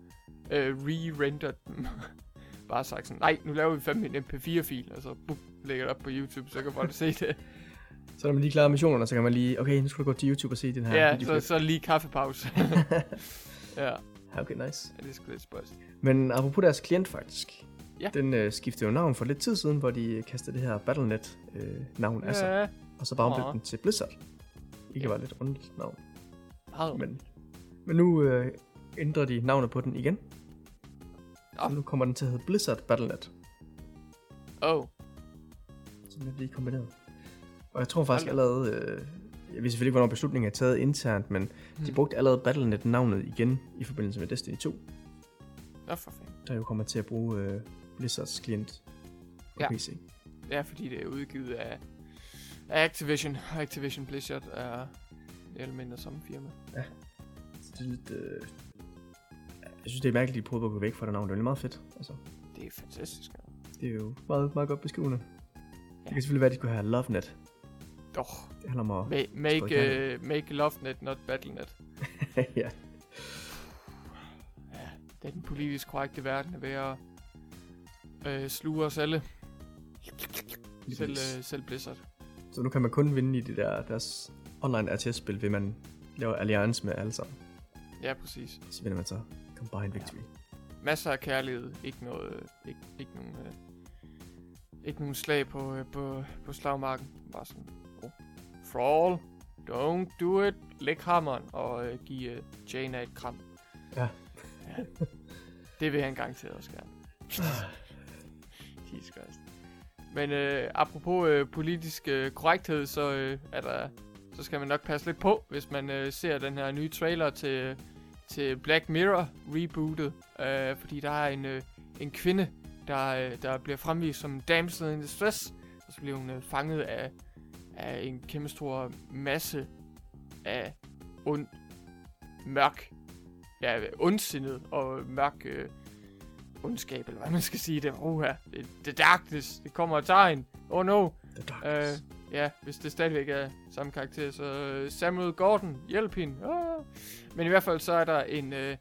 øh, re-rendered dem. Bare sagt sådan, nej, nu laver vi fandme en MP4-fil, og så bup, lægger det op på YouTube, så kan folk se det. Så når man lige klarer missionerne, så kan man lige, okay, nu skal du gå til YouTube og se den her ja, videoklip. så, så lige kaffepause. ja, Ja, okay, nice. ja, det er sgu lidt spøjst. Men apropos deres klient faktisk. Ja. Den øh, skiftede jo navn for lidt tid siden, hvor de kastede det her Battle.net-navn øh, af sig. Ja, Og så bare ombytte Åh. den til Blizzard. Ikke Ja. var lidt underligt navn. meget. Men, men nu øh, ændrer de navnet på den igen. Nå. Så nu kommer den til at hedde Blizzard Battle.net. Oh, Så den er lige kombineret. Og jeg tror faktisk Hold allerede... Øh, jeg ved selvfølgelig ikke, hvornår beslutningen er taget internt, men de Hmm. brugte allerede Battle.net-navnet igen i forbindelse med Destiny 2. Nå for fanden. Der jo kommer til at bruge øh, Blizzards klient på Ja. PC. Ja, fordi det er udgivet af, Activision. Activision Blizzard er eller mindre samme firma. Så det er lidt... Øh, jeg synes, det er mærkeligt, at de prøver at gå væk fra det navn. Det er meget fedt. Altså, Det er fantastisk. ja. det er jo meget, meget godt beskrivende. Ja. Ja. Det kan selvfølgelig være, at de skulle have LoveNet. Oh, Det handler om at... ma- make, Sprøjt uh, make LoveNet, not BattleNet. ja. Ja, det er den politisk korrekte verden er ved at øh, sluge os alle. Selv, øh, selv Blizzard. Så nu kan man kun vinde i det der, deres online RTS-spil, ved man laver alliance med alle sammen. Ja, præcis. Så vinder man så Combined Victory. Masser af kærlighed. Ikke noget... Øh, ikke, ikke nogen... Øh, ikke nogen slag på, øh, på, på slagmarken. Bare sådan... Oh. Frawl. Don't do it. Læg hammeren og øh, give øh, Jaina et kram. Ja. ja. Det vil han garanteret også gerne. Jesus Christ. Men øh, apropos øh, politisk øh, korrekthed, så øh, er der, så skal man nok passe lidt på, hvis man øh, ser den her nye trailer til, til Black Mirror rebootet, øh, fordi der er en, øh, en kvinde, der, øh, der bliver fremvist som damsel in distress, og så bliver hun øh, fanget af, af en kæmpe stor masse af ond, mørk, ja, ondsindet og mørk øh, ondskab, eller hvad man skal sige det. Oh, her. Det, det darkness, det kommer og tager en. Oh no. The Darkness. ja, hvis det stadigvæk er samme karakter, så øh, Samuel Gordon, hjælp hende. Ah. Men i hvert fald så er der en, øh,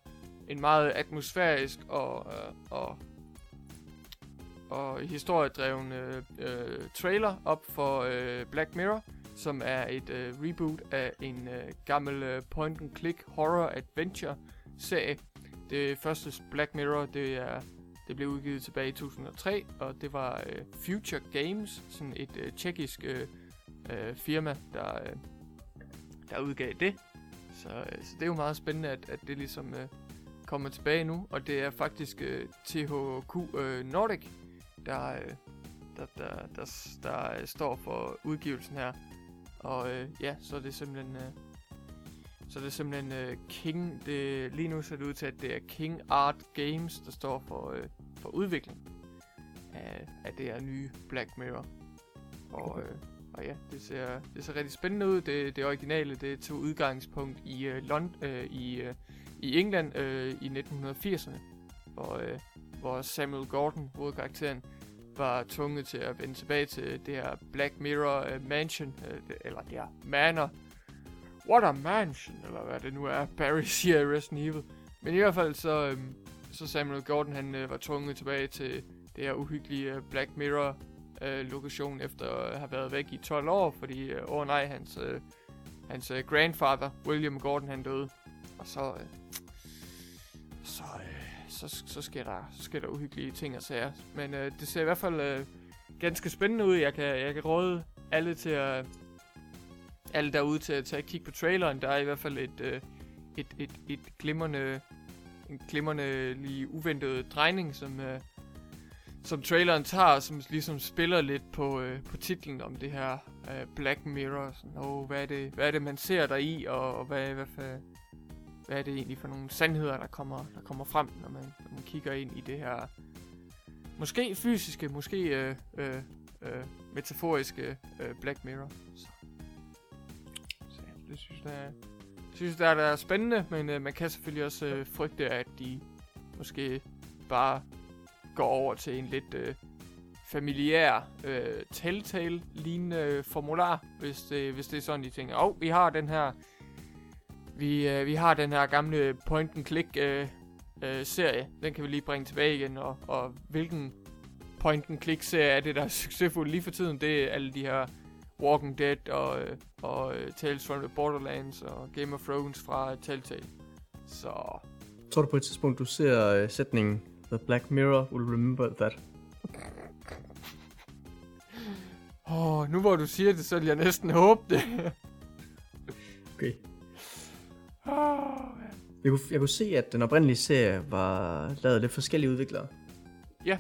en meget atmosfærisk og, øh, og, og historiedreven øh, øh, trailer op for øh, Black Mirror, som er et øh, reboot af en øh, gammel øh, point-and-click horror adventure serie. Det første Black Mirror, det er det blev udgivet tilbage i 2003, og det var øh, Future Games, sådan et øh, tjekkisk øh, øh, firma, der, øh, der udgav det. Så, øh, så det er jo meget spændende, at, at det ligesom øh, kommer tilbage nu, og det er faktisk øh, THQ øh, Nordic, der, øh, der, der, der, der, der øh, står for udgivelsen her. Og øh, ja, så er det simpelthen... Øh, så det er simpelthen øh, King, det, lige nu ser det ud til, at det er King Art Games, der står for, øh, for udvikling af, af det her nye Black Mirror. Og, øh, og ja, det ser, det ser rigtig spændende ud. Det, det originale, det tog udgangspunkt i, øh, Lond, øh, i, øh, i England øh, i 1980'erne, hvor, øh, hvor Samuel Gordon, hovedkarakteren, var tvunget til at vende tilbage til det her Black Mirror øh, Mansion, det- eller det her Manor, What a mansion, eller hvad det nu er, Barry siger i Resident Evil. Men i hvert fald så, øhm, så Samuel Gordon, han øh, var tvunget tilbage til det her uhyggelige øh, Black Mirror øh, lokation, efter at have været væk i 12 år, fordi, øh, åh oh nej, hans, øh, hans øh, grandfather, William Gordon, han døde. Og så, øh, så, øh, så, så, sker der, så sker der uhyggelige ting og sager. Men øh, det ser i hvert fald øh, ganske spændende ud. Jeg kan, jeg kan råde alle til at alle derude til at tage et kig på traileren. Der er i hvert fald et, øh, et, et, et glimrende, en glimrende lige uventet drejning, som, øh, som traileren tager, som ligesom spiller lidt på, øh, på titlen om det her øh, Black Mirror. Sådan, oh, hvad, er det, hvad er det, man ser der i, og, og hvad, hvad, hvad, hvad er det egentlig for nogle sandheder, der kommer, der kommer frem, når man, når man kigger ind i det her måske fysiske, måske øh, øh, øh, metaforiske øh, Black Mirror. Så. Det synes jeg, synes, det er, det er spændende, men øh, man kan selvfølgelig også øh, frygte, at de måske bare går over til en lidt øh, familiær øh, Telltale-lignende øh, formular, hvis det, hvis det er sådan, de tænker, åh, oh, vi har den her, vi, øh, vi har den her gamle point-and-click øh, øh, serie, den kan vi lige bringe tilbage igen, og, og hvilken point-and-click-serie er det, der er succesfuld lige for tiden, det er alle de her Walking Dead og, øh, og uh, Tales from the Borderlands og Game of Thrones fra Telltale. Så... Tror du på et tidspunkt, du ser uh, sætningen The Black Mirror will remember that? Åh, oh, nu hvor du siger det, så vil jeg næsten håbe det. okay. Oh, jeg, kunne, jeg kunne se, at den oprindelige serie var lavet af lidt forskellige udviklere. Ja.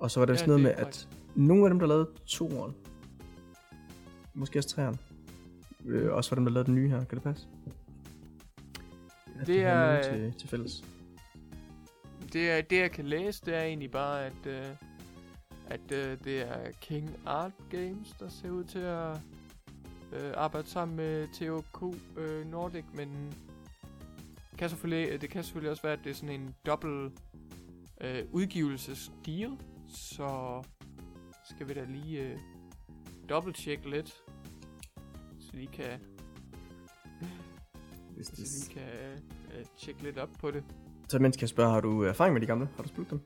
Og så var der ja, sådan noget med, at nogle af dem, der lavede toeren, måske også træerne, øh, også var dem, der lavede den nye her, kan det passe? At det er... Til, til fælles. Det, er, det jeg kan læse, det er egentlig bare, at, øh, at øh, det er King Art Games, der ser ud til at øh, arbejde sammen med TOK øh, Nordic, men kan selvfølgelig, det kan selvfølgelig også være, at det er sådan en dobbelt øh, udgivelsesdeal, så skal vi da lige øh, dobbelt-tjekke lidt, så vi kan, Hvis det... så vi kan øh, tjekke lidt op på det. Så mens kan jeg spørge, har du erfaring med de gamle? Har du spillet dem?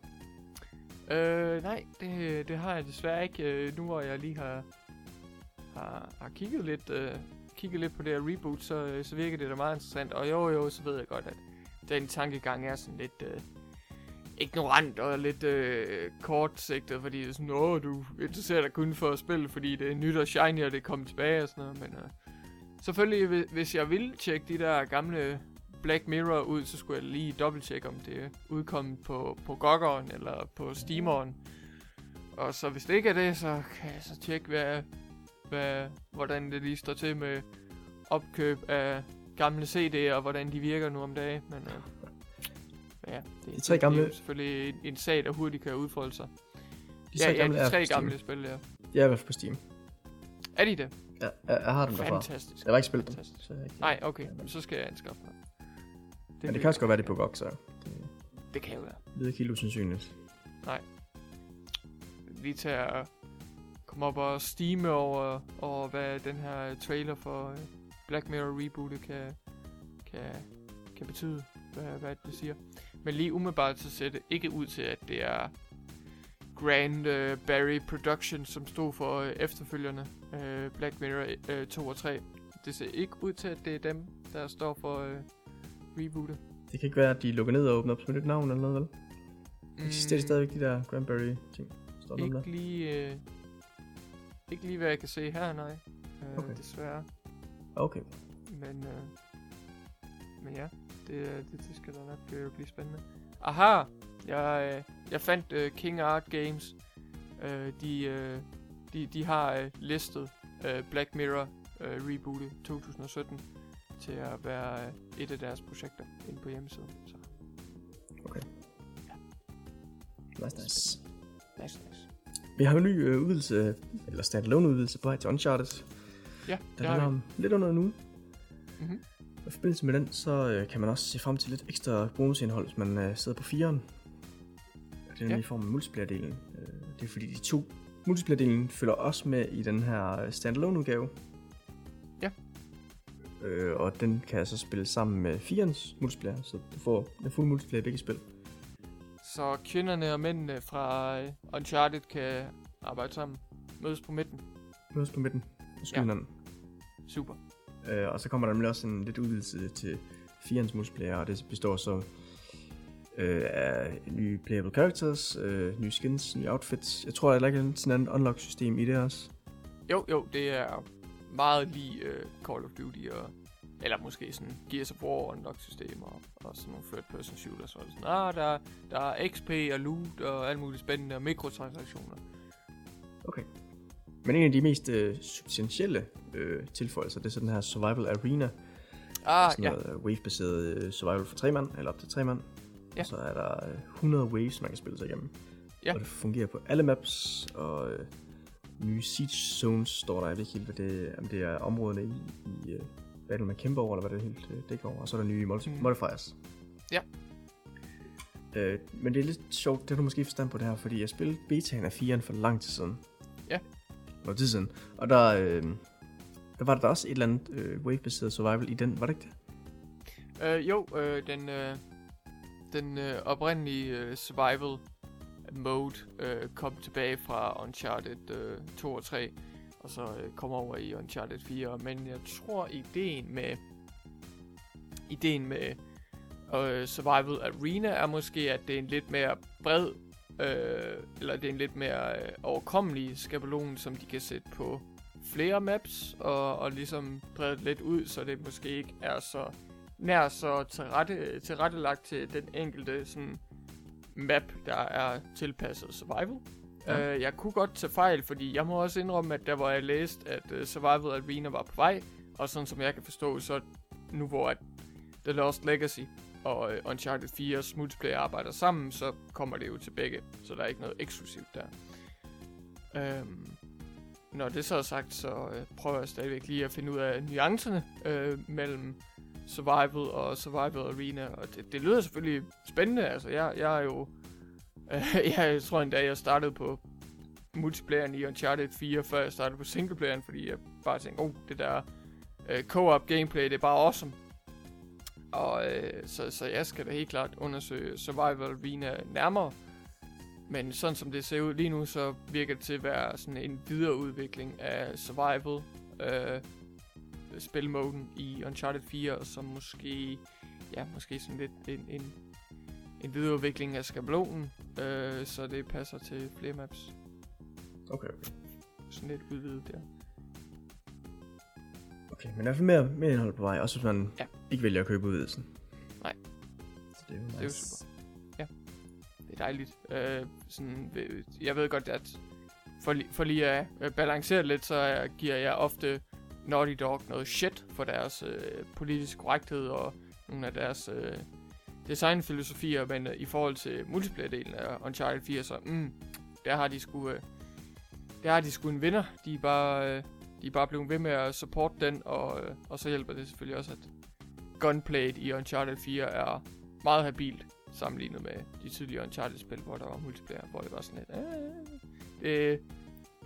Øh, nej, det, det har jeg desværre ikke. Øh, nu hvor jeg lige har, har, har kigget lidt, øh, kigget lidt på det her reboot, så, så virker det da meget interessant. Og jo, jo, så ved jeg godt, at den tankegang er sådan lidt øh, ignorant og lidt øh, kortsigtet, fordi det er sådan, åh, du interesserer dig kun for at spille, fordi det er nyt og shiny, og det kommer tilbage og sådan noget. Men øh, selvfølgelig, hvis jeg ville tjekke de der gamle Black Mirror ud, så skulle jeg lige dobbelttjekke, om det er udkommet på, på Goggeren eller på Steameren. Og så hvis det ikke er det, så kan jeg så tjekke, hvad, hvad, hvordan det lige står til med opkøb af gamle CD'er, og hvordan de virker nu om dagen. Men, øh, ja, det, de tre gamle... det er selvfølgelig en, en sag, der hurtigt kan udfolde sig. De tre ja, gamle ja, de tre er gamle spil, ja. De er i hvert fald på Steam. Er de det? Ja, jeg, jeg har dem derfra. Fantastisk. Jeg har ikke spillet dem. Så jeg ikke, Nej, okay. Så skal jeg anskaffe dem. Det Men det kan også godt være, det er på GOG, så. Det, det kan jo være. Det er ikke helt usandsynligt. Nej. Vi tager komme op og stime over, over hvad den her trailer for øh, Black Mirror rebootet kan, kan, kan betyde, hvad, hvad det siger. Men lige umiddelbart så ser det ikke ud til, at det er Grand uh, Barry Productions, som stod for uh, efterfølgerne uh, Black Mirror uh, 2 og 3. Det ser ikke ud til, at det er dem, der står for uh, rebootet. Det kan ikke være, at de lukker ned og åbner op som et navn eller noget, vel? Mm, Eksisterer det stadigvæk de der Granberry ting? Står ikke der? lige... Uh, ikke lige, hvad jeg kan se her, nej. Uh, okay. Desværre. Okay. Men, uh, men ja, det, det, det skal da nok blive, blive spændende. Aha! Jeg, uh, jeg fandt uh, King Art Games. Uh, de, uh, de, de har uh, listet uh, Black Mirror uh, rebootet 2017 til at være uh, et af deres projekter inde på hjemmesiden. Så. Okay. Ja. Nice, nice. Nice, nice. Vi har en ny øh, udvidelse, eller standalone udvidelse på vej til Uncharted. Ja, det har vi. lidt under en uge. Mm-hmm. I forbindelse med den, så øh, kan man også se frem til lidt ekstra bonusindhold, hvis man øh, sidder på firen. Det er ja. i form af multiplayer-delen. Øh, det er fordi de to multiplayer-delen følger også med i den her øh, standalone udgave. Ja. Øh, og den kan jeg så spille sammen med firens multiplayer, så du får en fuld multiplayer i begge spil. Så kvinderne og mændene fra uh, Uncharted kan arbejde sammen. Mødes på midten. Mødes på midten. Og skyde ja. Super. Uh, og så kommer der nemlig også en lidt udvidelse til firens multiplayer, og det består så uh, af nye playable characters, uh, nye skins, nye outfits. Jeg tror, der er sådan en unlock system i det også. Jo, jo, det er meget lige uh, Call of Duty og eller måske sådan Gears of War unlock systemer og, og sådan nogle third person shooters. Så sådan, ah, der, der er XP og loot og alt muligt spændende og mikrotransaktioner. Okay. Men en af de mest øh, substantielle øh, tilføjelser, det er sådan her Survival Arena. Ah, sådan ja. noget øh, wave-baseret øh, survival for tre mand, eller op til tre mand. Ja. Og så er der øh, 100 waves, man kan spille sig igennem. Ja. Og det fungerer på alle maps, og øh, nye siege zones står der. Jeg ved ikke helt, hvad det, om det er områderne i, i øh, hvad man kæmper over, eller hvad det helt øh, dækker over. Og så er der nye multi- mm. modifiers. Ja. Øh, men det er lidt sjovt, det har du måske forstand på det her, fordi jeg spillede betaen af 4'eren for lang tid siden. Noget tid siden. Og der, øh, der var der også et eller andet øh, wave-baseret survival i den, var det ikke det? Øh, jo, øh, den, øh, den øh, oprindelige øh, survival mode øh, kom tilbage fra Uncharted øh, 2 og 3, og så øh, kom over i Uncharted 4. Men jeg tror, ideen med ideen med øh, Survival Arena er måske, at det er en lidt mere bred, øh, eller det er en lidt mere øh, overkommelig skabelon, som de kan sætte på flere maps, og, og ligesom brede lidt ud, så det måske ikke er så nær så tilrette, tilrettelagt til den enkelte sådan, map, der er tilpasset survival. Ja. Uh, jeg kunne godt tage fejl, fordi jeg må også indrømme, at der hvor jeg læste, at uh, Survival Arena var på vej, og sådan som jeg kan forstå, så nu hvor at The Lost Legacy og øh, Uncharted 4 multiplayer arbejder sammen, så kommer det jo til begge, så der er ikke noget eksklusivt der. Øhm, når det så er sagt, så øh, prøver jeg stadigvæk lige at finde ud af nuancerne øh, mellem Survival og Survival Arena, og det, det lyder selvfølgelig spændende, altså jeg, jeg er jo, Øh, jeg tror endda, jeg startede på multiplayeren i Uncharted 4, før jeg startede på singleplayeren, fordi jeg bare tænkte, oh, det der øh, co-op gameplay, det er bare awesome. Og øh, så, så jeg skal da helt klart undersøge Survival Arena nærmere. Men sådan som det ser ud lige nu, så virker det til at være sådan en videreudvikling af Survival øh, spilmoden i Uncharted 4, som måske, ja, måske sådan lidt en, en, en videreudvikling af skabelonen, øh, så det passer til flere maps. Okay, okay. Sådan lidt udvidet der. Okay, men i hvert fald mere, mere indhold på vej, også hvis man Ja. ikke vælger at købe udvidelsen. Nej. Så det er jo, nice. er jo super. Det er dejligt. Øh, sådan, øh, jeg ved godt, at for, li- for lige at øh, balancere det lidt, så øh, giver jeg ofte Naughty Dog noget shit for deres øh, politisk korrekthed og nogle af deres øh, designfilosofier, men øh, i forhold til multiplayer-delen af Uncharted 4, så mm, der har de sgu, øh, der har de sgu en vinder. De er bare, øh, de er bare blevet ved med at supporte den, og, øh, og så hjælper det selvfølgelig også, at gunplayet i Uncharted 4 er meget habilt sammenlignet med de tidligere Uncharted-spil, hvor der var multiplayer, hvor det var sådan lidt, øh, det,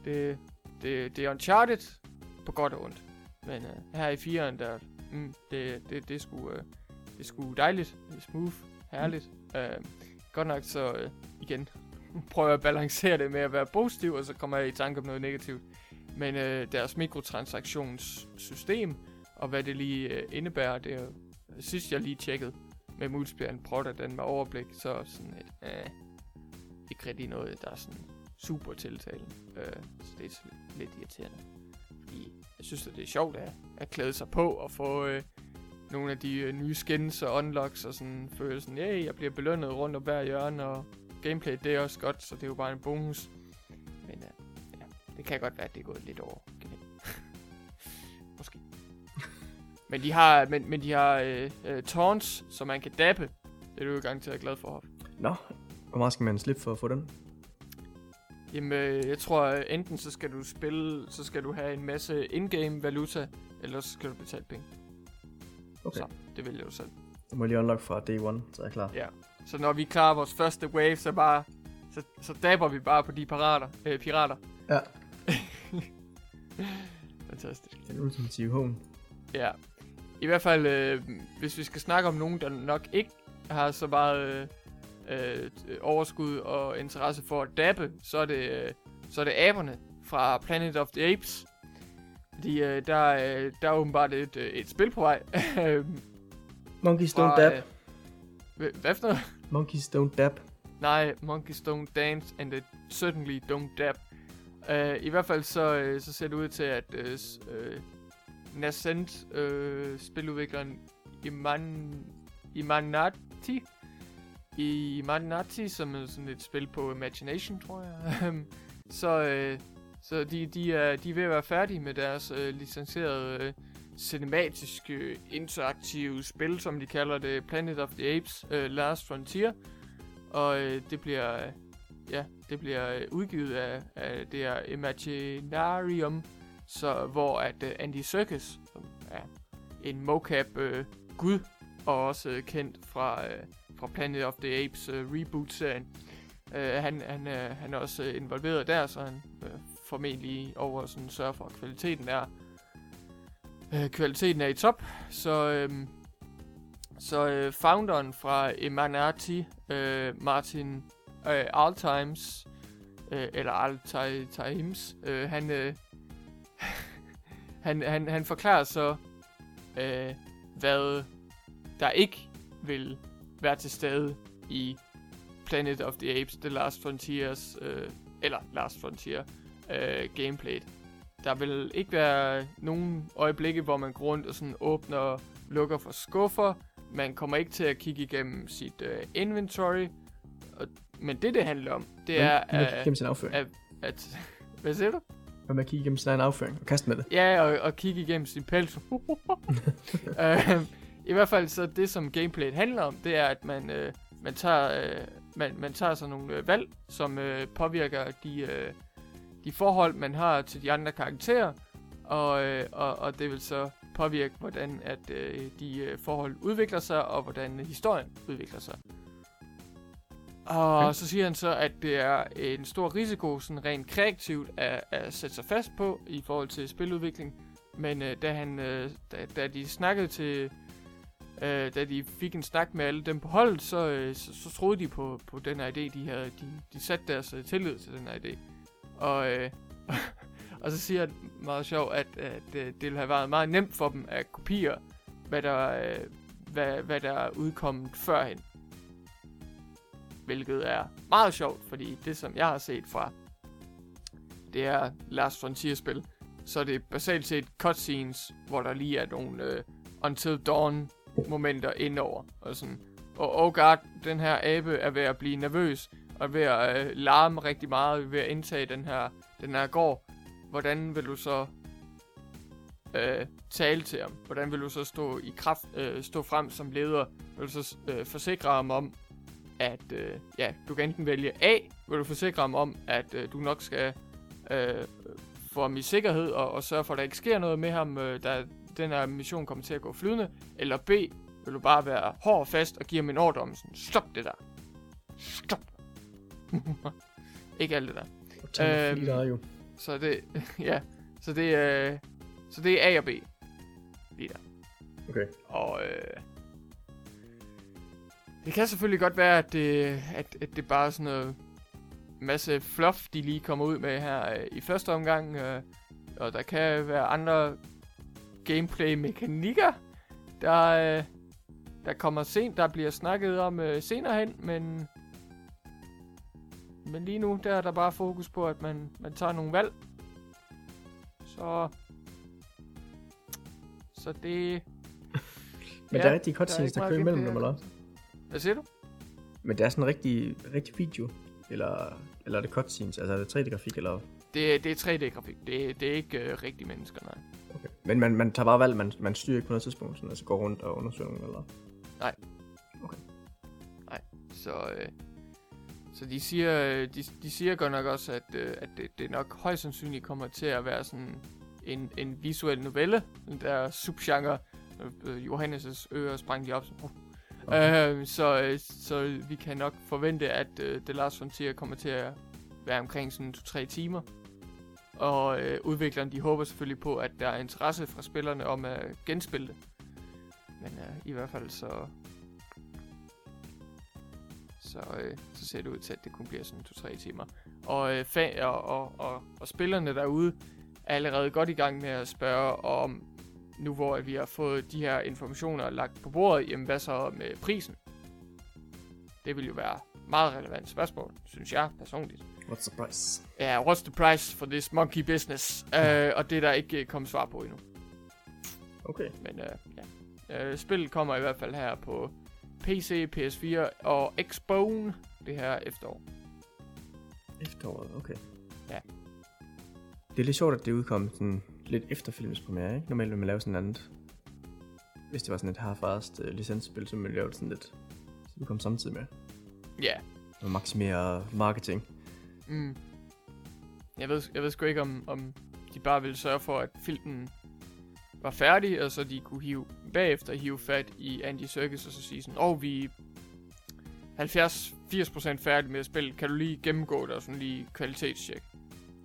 det, det, det er Uncharted på godt og ondt. Men øh, her i 4'eren, der, mm, det, det, det, er sgu, øh, det er sgu dejligt, smooth, herligt. Mm. Øh, godt nok så, øh, igen, prøver jeg at balancere det med at være positiv, og så kommer jeg i tanke om noget negativt. Men øh, deres mikrotransaktionssystem, og hvad det lige øh, indebærer, det er jo, øh, sidst jeg lige tjekkede med multiplayeren, prøvede den med overblik, så sådan et, øh, ikke rigtig noget, der er sådan super tiltalende. Øh, så det er lidt, irriterende. Fordi jeg synes, at det er sjovt at, at klæde sig på og få øh, nogle af de øh, nye skins og unlocks og sådan føle sådan, hey, jeg bliver belønnet rundt om hver hjørne, og gameplay det er også godt, så det er jo bare en bonus. Men øh, kan godt være, at det er gået lidt over. Måske. men de har, men, men de har øh, øh, taunts, som man kan dappe. Det er du jo garanteret glad for. Hoff. Nå, hvor meget skal man slippe for at få den? Jamen, øh, jeg tror, øh, enten så skal du spille, så skal du have en masse in-game valuta, eller så skal du betale penge. Okay. Så, det vælger du selv. Jeg må lige unlock fra day one, så er jeg klar. Ja. Så når vi klarer vores første wave, så bare, så, så daber vi bare på de pirater. Øh, pirater. Ja. Fantastisk. Den ultimative home. Ja. I hvert fald, øh, hvis vi skal snakke om nogen, der nok ikke har så meget øh, øh, overskud og interesse for at dabbe, så er det, øh, så er det aberne fra Planet of the Apes. Fordi øh, der, øh, der er åbenbart et, øh, et spil på vej. Monkeys fra, don't dab. øh, hvad- Hvad for noget? Monkeys don't dab. Nej, Monkeys Don't Dance, and they certainly don't dab. Uh, I hvert fald så, uh, så ser det ud til, at uh, uh, Nascent, uh, spiludvikleren Iman, Imanati, Imanati, som er sådan et spil på Imagination, tror jeg. så uh, så de, de, er, de er ved at være færdige med deres uh, licenserede uh, cinematiske, interaktive spil, som de kalder det, Planet of the Apes uh, Last Frontier. Og øh, det bliver ja, det bliver øh, udgivet af, af det her Imaginarium, så hvor at uh, Andy Serkis, som er en mocap-gud, øh, gud og også uh, kendt fra, uh, fra Planet of the Apes uh, reboot-serien. uh, han, han, uh, han er også involveret der, så han uh, formentlig over sådan sørger for, at kvaliteten er, uh, kvaliteten er i top. Så, Uh, så øh, founderen fra Emanati, øh, Martin øh, Altimes, øh, eller Altimes, øh, han, øh, han, han, han forklarer så, øh, hvad der ikke vil være til stede i Planet of the Apes, The Last Frontiers, øh, eller Last Frontier, øh, gameplayet. Der vil ikke være nogen øjeblikke, hvor man går rundt og sådan åbner og lukker for skuffer. Man kommer ikke til at kigge igennem sit øh, inventory. Og, men det, det handler om, det er, Hvad med at kigge igennem sin afføring? at, at... Hvad siger du? Hvad med at kigge igennem sin egen afføring og kaste med det? Ja, og, og kigge igennem sin pels. øh, I hvert fald så det, som gameplayet handler om, det er, at man, øh, man tager, øh, man, man tager sådan nogle øh, valg, som øh, påvirker de, øh, de forhold, man har til de andre karakterer, og, øh, og, og det vil så påvirke, hvordan at øh, de øh, forhold udvikler sig, og hvordan historien udvikler sig. Og Okay. så siger han så, at det er en stor risiko, sådan rent kreativt, at, at sætte sig fast på i forhold til spiludvikling. Men øh, da, han, øh, da, da de snakkede til, øh, da de fik en snak med alle dem på holdet, så, øh, så, så troede de på, på den her idé. De, havde, de, de satte deres øh, tillid til den her idé. Og, øh, og så siger han meget sjovt, at, at øh, det ville have været meget nemt for dem at kopiere, hvad der, øh, hvad, hvad der er udkommet førhen. Hvilket er meget sjovt, fordi det som jeg har set fra det er Last Frontier-spil, så det er basalt set cutscenes, hvor der lige er nogle øh, Until Dawn momenter indover. Og sådan, og oh god, den her abe er ved at blive nervøs, og er ved at øh, larme rigtig meget, ved at indtage den her, den her gård. Hvordan vil du så øh, tale til ham? Hvordan vil du så stå i kraft, øh, stå frem som leder? Vil du så øh, forsikre ham om, at øh, ja, du kan enten vælge A, vil du forsikre ham om, at øh, du nok skal øh, få ham i sikkerhed og, og sørge for, at der ikke sker noget med ham, øh, da den her mission kommer til at gå flydende, eller B, vil du bare være hård og fast og give ham en ordre om sådan, stop det der. Stop. ikke alt det der. Og øhm, der jo. Så det, ja, så det, øh, så det er A og B. Lige der. Okay. Og øh, det kan selvfølgelig godt være, at det, at, at det bare er sådan noget masse fluff, de lige kommer ud med her øh, i første omgang. Øh, og der kan være andre gameplay-mekanikker, der, øh, der kommer sent, der bliver snakket om øh, senere hen, men men lige nu, der er der bare fokus på, at man, man tager nogle valg. Så... Så det... Men Ja, der er rigtig der cutscenes, der, meget kører imellem dem, eller hvad? Siger du? Men det er sådan en rigtig, rigtig video, eller, eller er det cutscenes, altså er det 3D-grafik, eller... Det, det er 3D-grafik. Det, det er ikke øh, rigtige mennesker, nej. Okay. Men man, man tager bare valg, man, man styrer ikke på noget tidspunkt, sådan, altså går rundt og undersøger nogen, eller... Så, øh, så de siger, øh, de, de siger godt nok også, at, øh, at det, det nok højst sandsynligt kommer til at være sådan en, en visuel novelle. Den der subgenre. Øh, Johannes' ører sprang de op. Så. Okay. Øhm, øh, så, så vi kan nok forvente, at øh, The Last Frontier kommer til at være omkring sådan 2-3 timer. Og øh, udviklerne de håber selvfølgelig på, at der er interesse fra spillerne om at genspille det. Men øh, i hvert fald så... Så, øh, så ser det ud til, at det kun bliver sådan 2-3 timer. Og, øh, fa- og, og, og, og spillerne derude er allerede godt i gang med at spørge om, nu hvor vi har fået de her informationer lagt på bordet, jamen hvad så med prisen? Det vil jo være meget relevant spørgsmål, synes jeg personligt. What's the price? Ja, what's the price for this monkey business? uh, og det er der ikke uh, kommet svar på endnu. Okay. Men uh, ja. Uh, spillet kommer i hvert fald her på PC, PS4 og Xbone det her efterår. Efteråret, okay. Ja. Det er lidt sjovt, at det udkom sådan lidt efter filmens premiere, ikke? Normalt vil man lave sådan andet. Hvis det var sådan et half-assed uh, licensspil, så ville man lave det sådan lidt, så det kom samtidig med. Ja. Og maksimere marketing. Mm. Jeg ved, jeg ved sgu ikke, om, om de bare vil sørge for, at filmen var færdig, og så de kunne hive, bagefter hive fat i Andy Serkis og så sige sådan, åh, oh, vi er 70-80% færdige med at spille, kan du lige gennemgå det og sådan lige kvalitetstjek?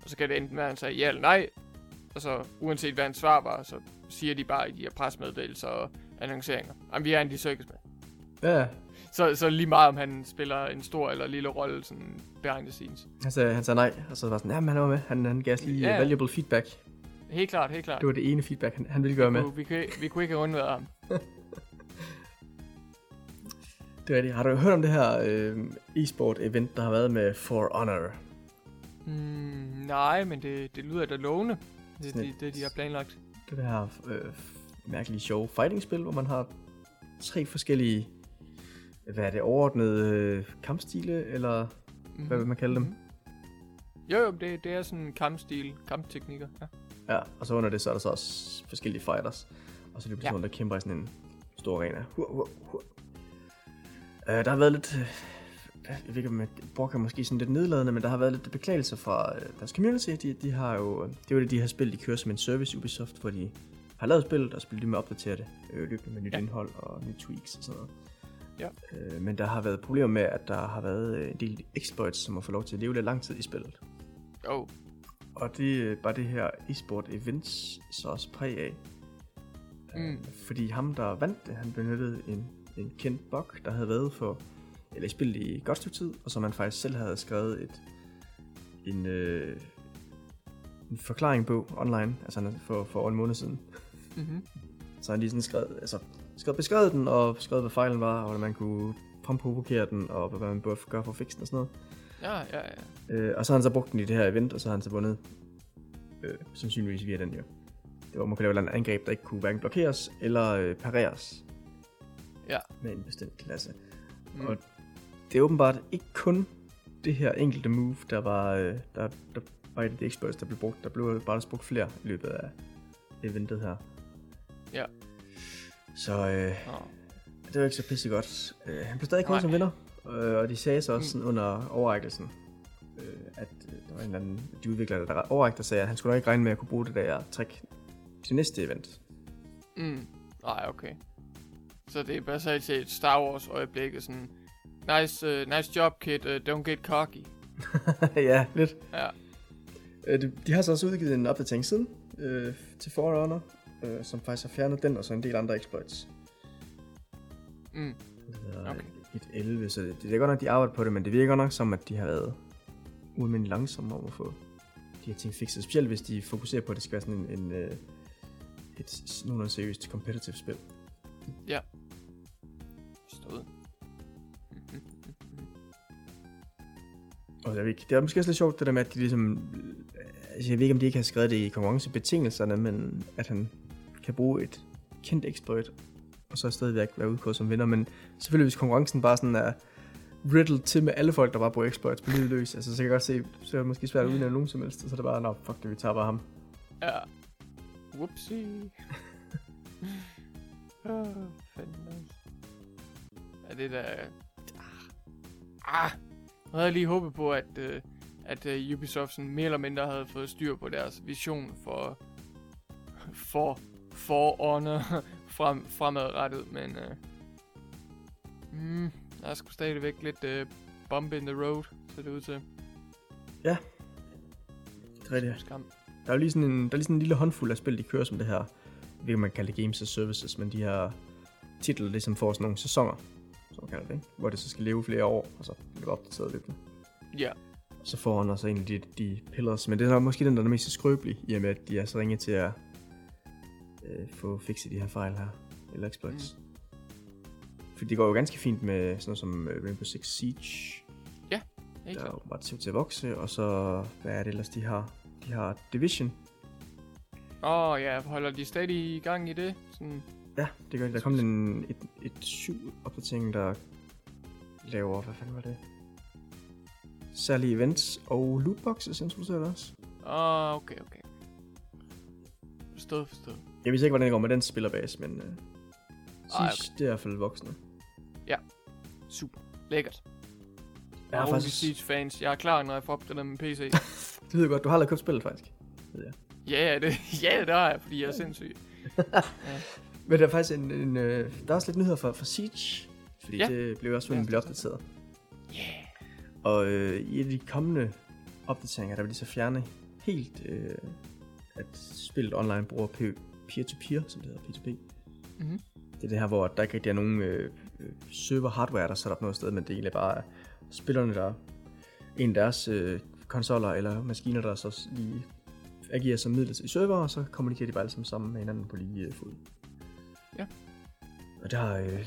Og så kan det enten være, at han sagde ja eller nej, og så uanset hvad hans svar var, så siger de bare i de her presmeddelelser og annonceringer, jamen vi er Andy Serkis med. Ja, Så, så lige meget om han spiller en stor eller lille rolle, sådan behind the scenes. han sagde, han sagde nej, og så var sådan, jamen han var med, han, han gav os lige Ja. yeah. valuable feedback. Helt klart, helt klart. Det var det ene feedback, han, han ville gøre med. Vi, vi, kunne, vi kunne ikke have undværet ham. Det er det. Har du hørt om det her øh, e-sport event, der har været med For Honor? Mm, nej, men det, det lyder da lovende. Det, det, et- det, de har planlagt. Det er her øh, mærkelige sjove fighting-spil, hvor man har tre forskellige, hvad er det, overordnede øh, kampstile, eller Mm-hmm. hvad vil man kalde dem? Jo, jo, det, det er sådan kampstil, kampteknikker. Ja. Ja, og så under det, så er der så også forskellige fighters. Og så er det Ja. personer, der kæmper i sådan en stor arena. Hur, hur, hur. Uh, der har været lidt... øh, jeg ved ikke, om bruger måske sådan lidt nedladende, men der har været lidt beklagelse fra øh, deres community. De, de har jo, det er jo det, de her spil, de kører som en service Ubisoft, hvor de har lavet spillet, og så bliver de med at opdatere det øh, løbende med nyt Ja. indhold og nye tweaks og sådan noget. Ja. Øh, men der har været problemer med, at der har været øh, en del exploits, som har fået lov til at leve lidt lang tid i spillet. Oh, Og det er bare det her e-sport events så også præg af. Mm. Mm. Fordi ham, der vandt det, han benyttede en, en kendt bug, der havde været for, eller spillet i et godt stykke tid, og som han faktisk selv havde skrevet et, en, øh, en forklaring på online, altså han- for, for en måned siden. mm-hmm. Så han lige sådan skrevet, altså, skrevet beskrevet den, og skrevet, hvad fejlen var, og hvordan man kunne fremprovokere den, og hvad man burde gøre for at fikse den og sådan noget. Ja, ja, ja. Øh, og så har han så brugt den i det her event, og så har han så vundet øh, sandsynligvis via den jo. Det var, man kunne lave et angreb, der ikke kunne hverken blokeres eller øh, pareres Ja. med en bestemt klasse. Mm. Og det er åbenbart ikke kun det her enkelte move, der var, øh, der, der var det exploits, der blev brugt. Der blev bare brugt flere i løbet af eventet her. Ja. Så øh, Nå. det var ikke så pisse godt. Øh, han blev stadig kåret som vinder, øh, og de sagde så også sådan under overrækkelsen, øh, at øh, der var en eller anden, de udviklere, der overrækte, der sagde, at han skulle nok ikke regne med at kunne bruge det der trick til næste event. Mm. Nej, okay. Så det er bare så til et Star Wars øjeblik, og sådan, nice, uh, nice job, kid, uh, don't get cocky. ja, lidt. Ja. Øh, de, de har så også udgivet en opdatering siden øh, til For Honor, øh, som faktisk har fjernet den og så en del andre exploits. Mm. Okay. et 11, så det, det er godt nok, de arbejder på det, men det virker nok som, at de har været ualmindeligt langsomme om at få de her ting fikset. Specielt hvis de fokuserer på, at det skal være sådan en, en øh, et nogenlunde seriøst competitive spil. Forstået. Og jeg ved ikke, det er måske også lidt sjovt, det der med, at de ligesom... Altså, jeg ved ikke, om de ikke har skrevet det i konkurrencebetingelserne, men at han kan bruge et kendt exploit, og så stadigvæk være udkåret som vinder. Men selvfølgelig, hvis konkurrencen bare sådan er riddled til med alle folk, der bare bruger exploits på livet løs, altså, så kan jeg godt se, så er det måske svært at udnævne nogen som helst, så er det bare, nå, fuck det, vi tager bare ham. Ja. Whoopsie. Åh, oh, fanden. Er det der... Ah. ah. Nu havde jeg lige håbet på, at, uh, at uh, Ubisoft sådan mere eller mindre havde fået styr på deres vision for... For... For Honor frem, fremadrettet, men... Uh, mm, der er sgu stadigvæk lidt uh, bump in the road, ser det ud til. Det er rigtigt. Skam. Der er jo lige sådan en, der er lige sådan en lille håndfuld af spil, de kører som det her, jeg ved man kalder det games as services, men de her titler ligesom får sådan nogle sæsoner, som man kalder det, ikke? hvor det så skal leve flere år, og så bliver det opdateret lidt. Ja. Så får han også egentlig de, de pillars, men det er måske den, der er mest skrøbelig, i og med, at de er så ringe til at øh, få fikset de her fejl her, eller exploits. Mm. For det går jo ganske fint med sådan noget som øh, Rainbow Six Siege, Helt der er jo bare til til at vokse, og så, hvad er det ellers, de har? De har Division, Åh oh, ja, holder de stadig i gang i det? Sådan, Ja, det gør det. Der kom en, et, et syv opdatering, der laver, hvad fanden var det? Særlige events og lootboxes introducerer det også. Åh, oh, okay, okay. Forstået, forstået. Jeg ved ikke, hvordan det går med den spillerbase, men uh, Ej, synes, det er i hvert fald voksne. Super. Lækkert. Jeg Rolig faktisk, Siege fans. Jeg er klar, når jeg får opdateret min PC. det ved jeg godt, du har aldrig købt spillet faktisk. ja, ja, det, ja, det har jeg, fordi jeg er sindssyg. Men der er faktisk en, en øh, der er også lidt nyheder for, for Siege, fordi Ja. det blev også Ja, blev er opdateret. Yeah. Og øh, i de kommende opdateringer, der vil de så fjerne helt, øh, at spillet online bruger pe- peer-to-peer, som det hedder, P2P. Mhm. Det er det her, hvor der ikke rigtig er nogen øh, øh, server-hardware, der er sat op noget sted, men det er egentlig bare spillerne, der en af deres øh, konsoller eller maskiner, der så lige agerer som midlertidige server, og så kommunikerer de bare alle sammen sammen med hinanden på lige øh, fod. Ja. Og der har øh,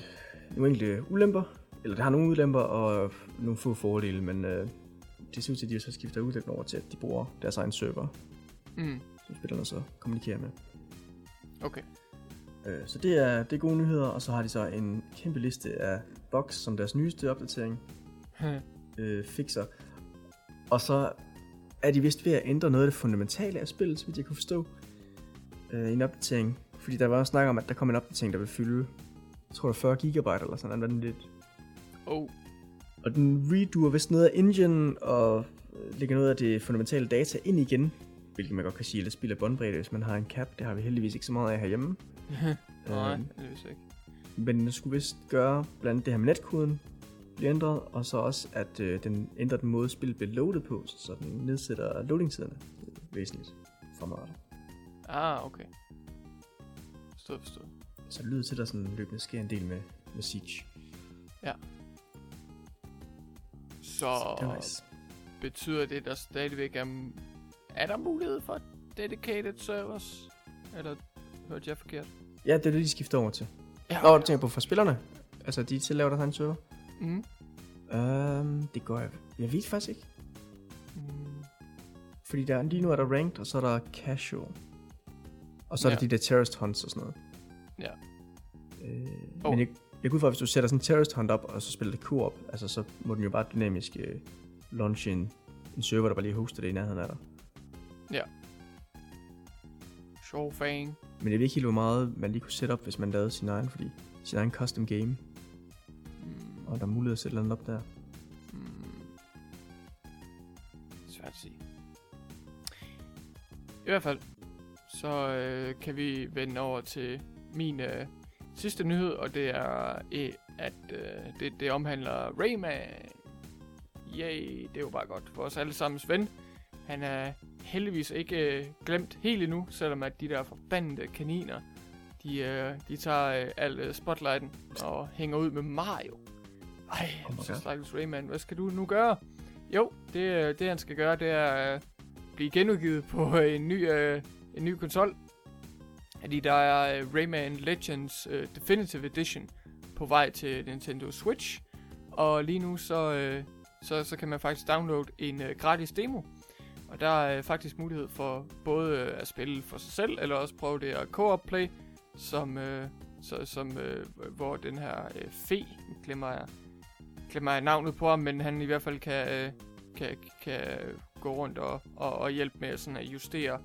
nogle enkelte ulemper, eller det har nogle ulemper og nogle få fordele, men øh, det ser ud til, at de så skifter ulempen over til, at de bruger deres egen server, Mm. som spillerne så kommunikerer med. Okay. Øh, så det er, det er gode nyheder, og så har de så en kæmpe liste af bugs, som deres nyeste opdatering øh, fikser. Og så er de vist ved at ændre noget af det fundamentale af spillet, så vidt jeg kunne forstå, øh, en opdatering. Fordi der var også snak om, at der kom en opdatering, der vil fylde, jeg tror det er 40 gigabyte eller sådan noget. lidt. oh. Og den redoer vist noget af engine, og øh, lægger noget af det fundamentale data ind igen. Hvilket man godt kan sige, at spil af båndbredde, hvis man har en cap. Det har vi heldigvis ikke så meget af herhjemme. Nej, Øh, det jeg ikke. Men den skulle vist gøre blandt det her med netkoden bliver ændret, og så også, at øh, den ændrer den måde, spillet bliver loadet på, så den nedsætter loading-tiderne væsentligt fremadrettet. Ah, okay. Forstået, forstået. Så det lyder til, at der sådan løbende sker en del med, med Siege. Så Så det nice. betyder det, der stadigvæk er... Er der mulighed for dedicated servers? Eller hørte jeg forkert? Ja, det er det, de skifter over til. Ja. Nå, du tænker på for spillerne? Altså, de til laver deres egen server? Mm. Um, det går jeg... Jeg ved faktisk ikke. Mm. Fordi der, lige nu er der ranked, og så er der casual. Og så er Ja. der de der terrorist hunts og sådan noget. Ja. Øh, Oh. Men jeg, jeg kunne for, hvis du sætter sådan en terrorist hunt op, og så spiller det co-op, altså så må den jo bare dynamisk øh, launche en, en server, der bare lige hoster det i nærheden af dig. Sjov fang. Men jeg ved ikke helt, hvor meget man lige kunne sætte op, hvis man lavede sin egen, fordi sin egen custom game, Mm. og der er mulighed at sætte noget op der. Mm. Svært at sige. I hvert fald, så øh, kan vi vende over til min øh, sidste nyhed, og det er, øh, at øh, det, det omhandler Rayman. Yay, det er jo bare godt. Vores allesammens ven. Han er heldigvis ikke øh, glemt helt endnu, selvom at de der forbandede kaniner, de, øh, de tager øh, al øh, spotlighten og hænger ud med Mario. Ej, Oh så stakkels Rayman, hvad skal du nu gøre? Jo, det, øh, det han skal gøre, det er øh, blive genudgivet på øh, en ny, øh, en ny konsol. Fordi der er øh, Rayman Legends øh, Definitive Edition på vej til Nintendo Switch. Og lige nu så, øh, så, så kan man faktisk downloade en øh, gratis demo. Og der er øh, faktisk mulighed for både øh, at spille for sig selv, eller også prøve det at co-op play, som, øh, så, som øh, hvor den her øh, fe, glemmer jeg, glemmer jeg navnet på ham, men han i hvert fald kan, øh, kan, kan gå rundt og, og, og hjælpe med sådan at justere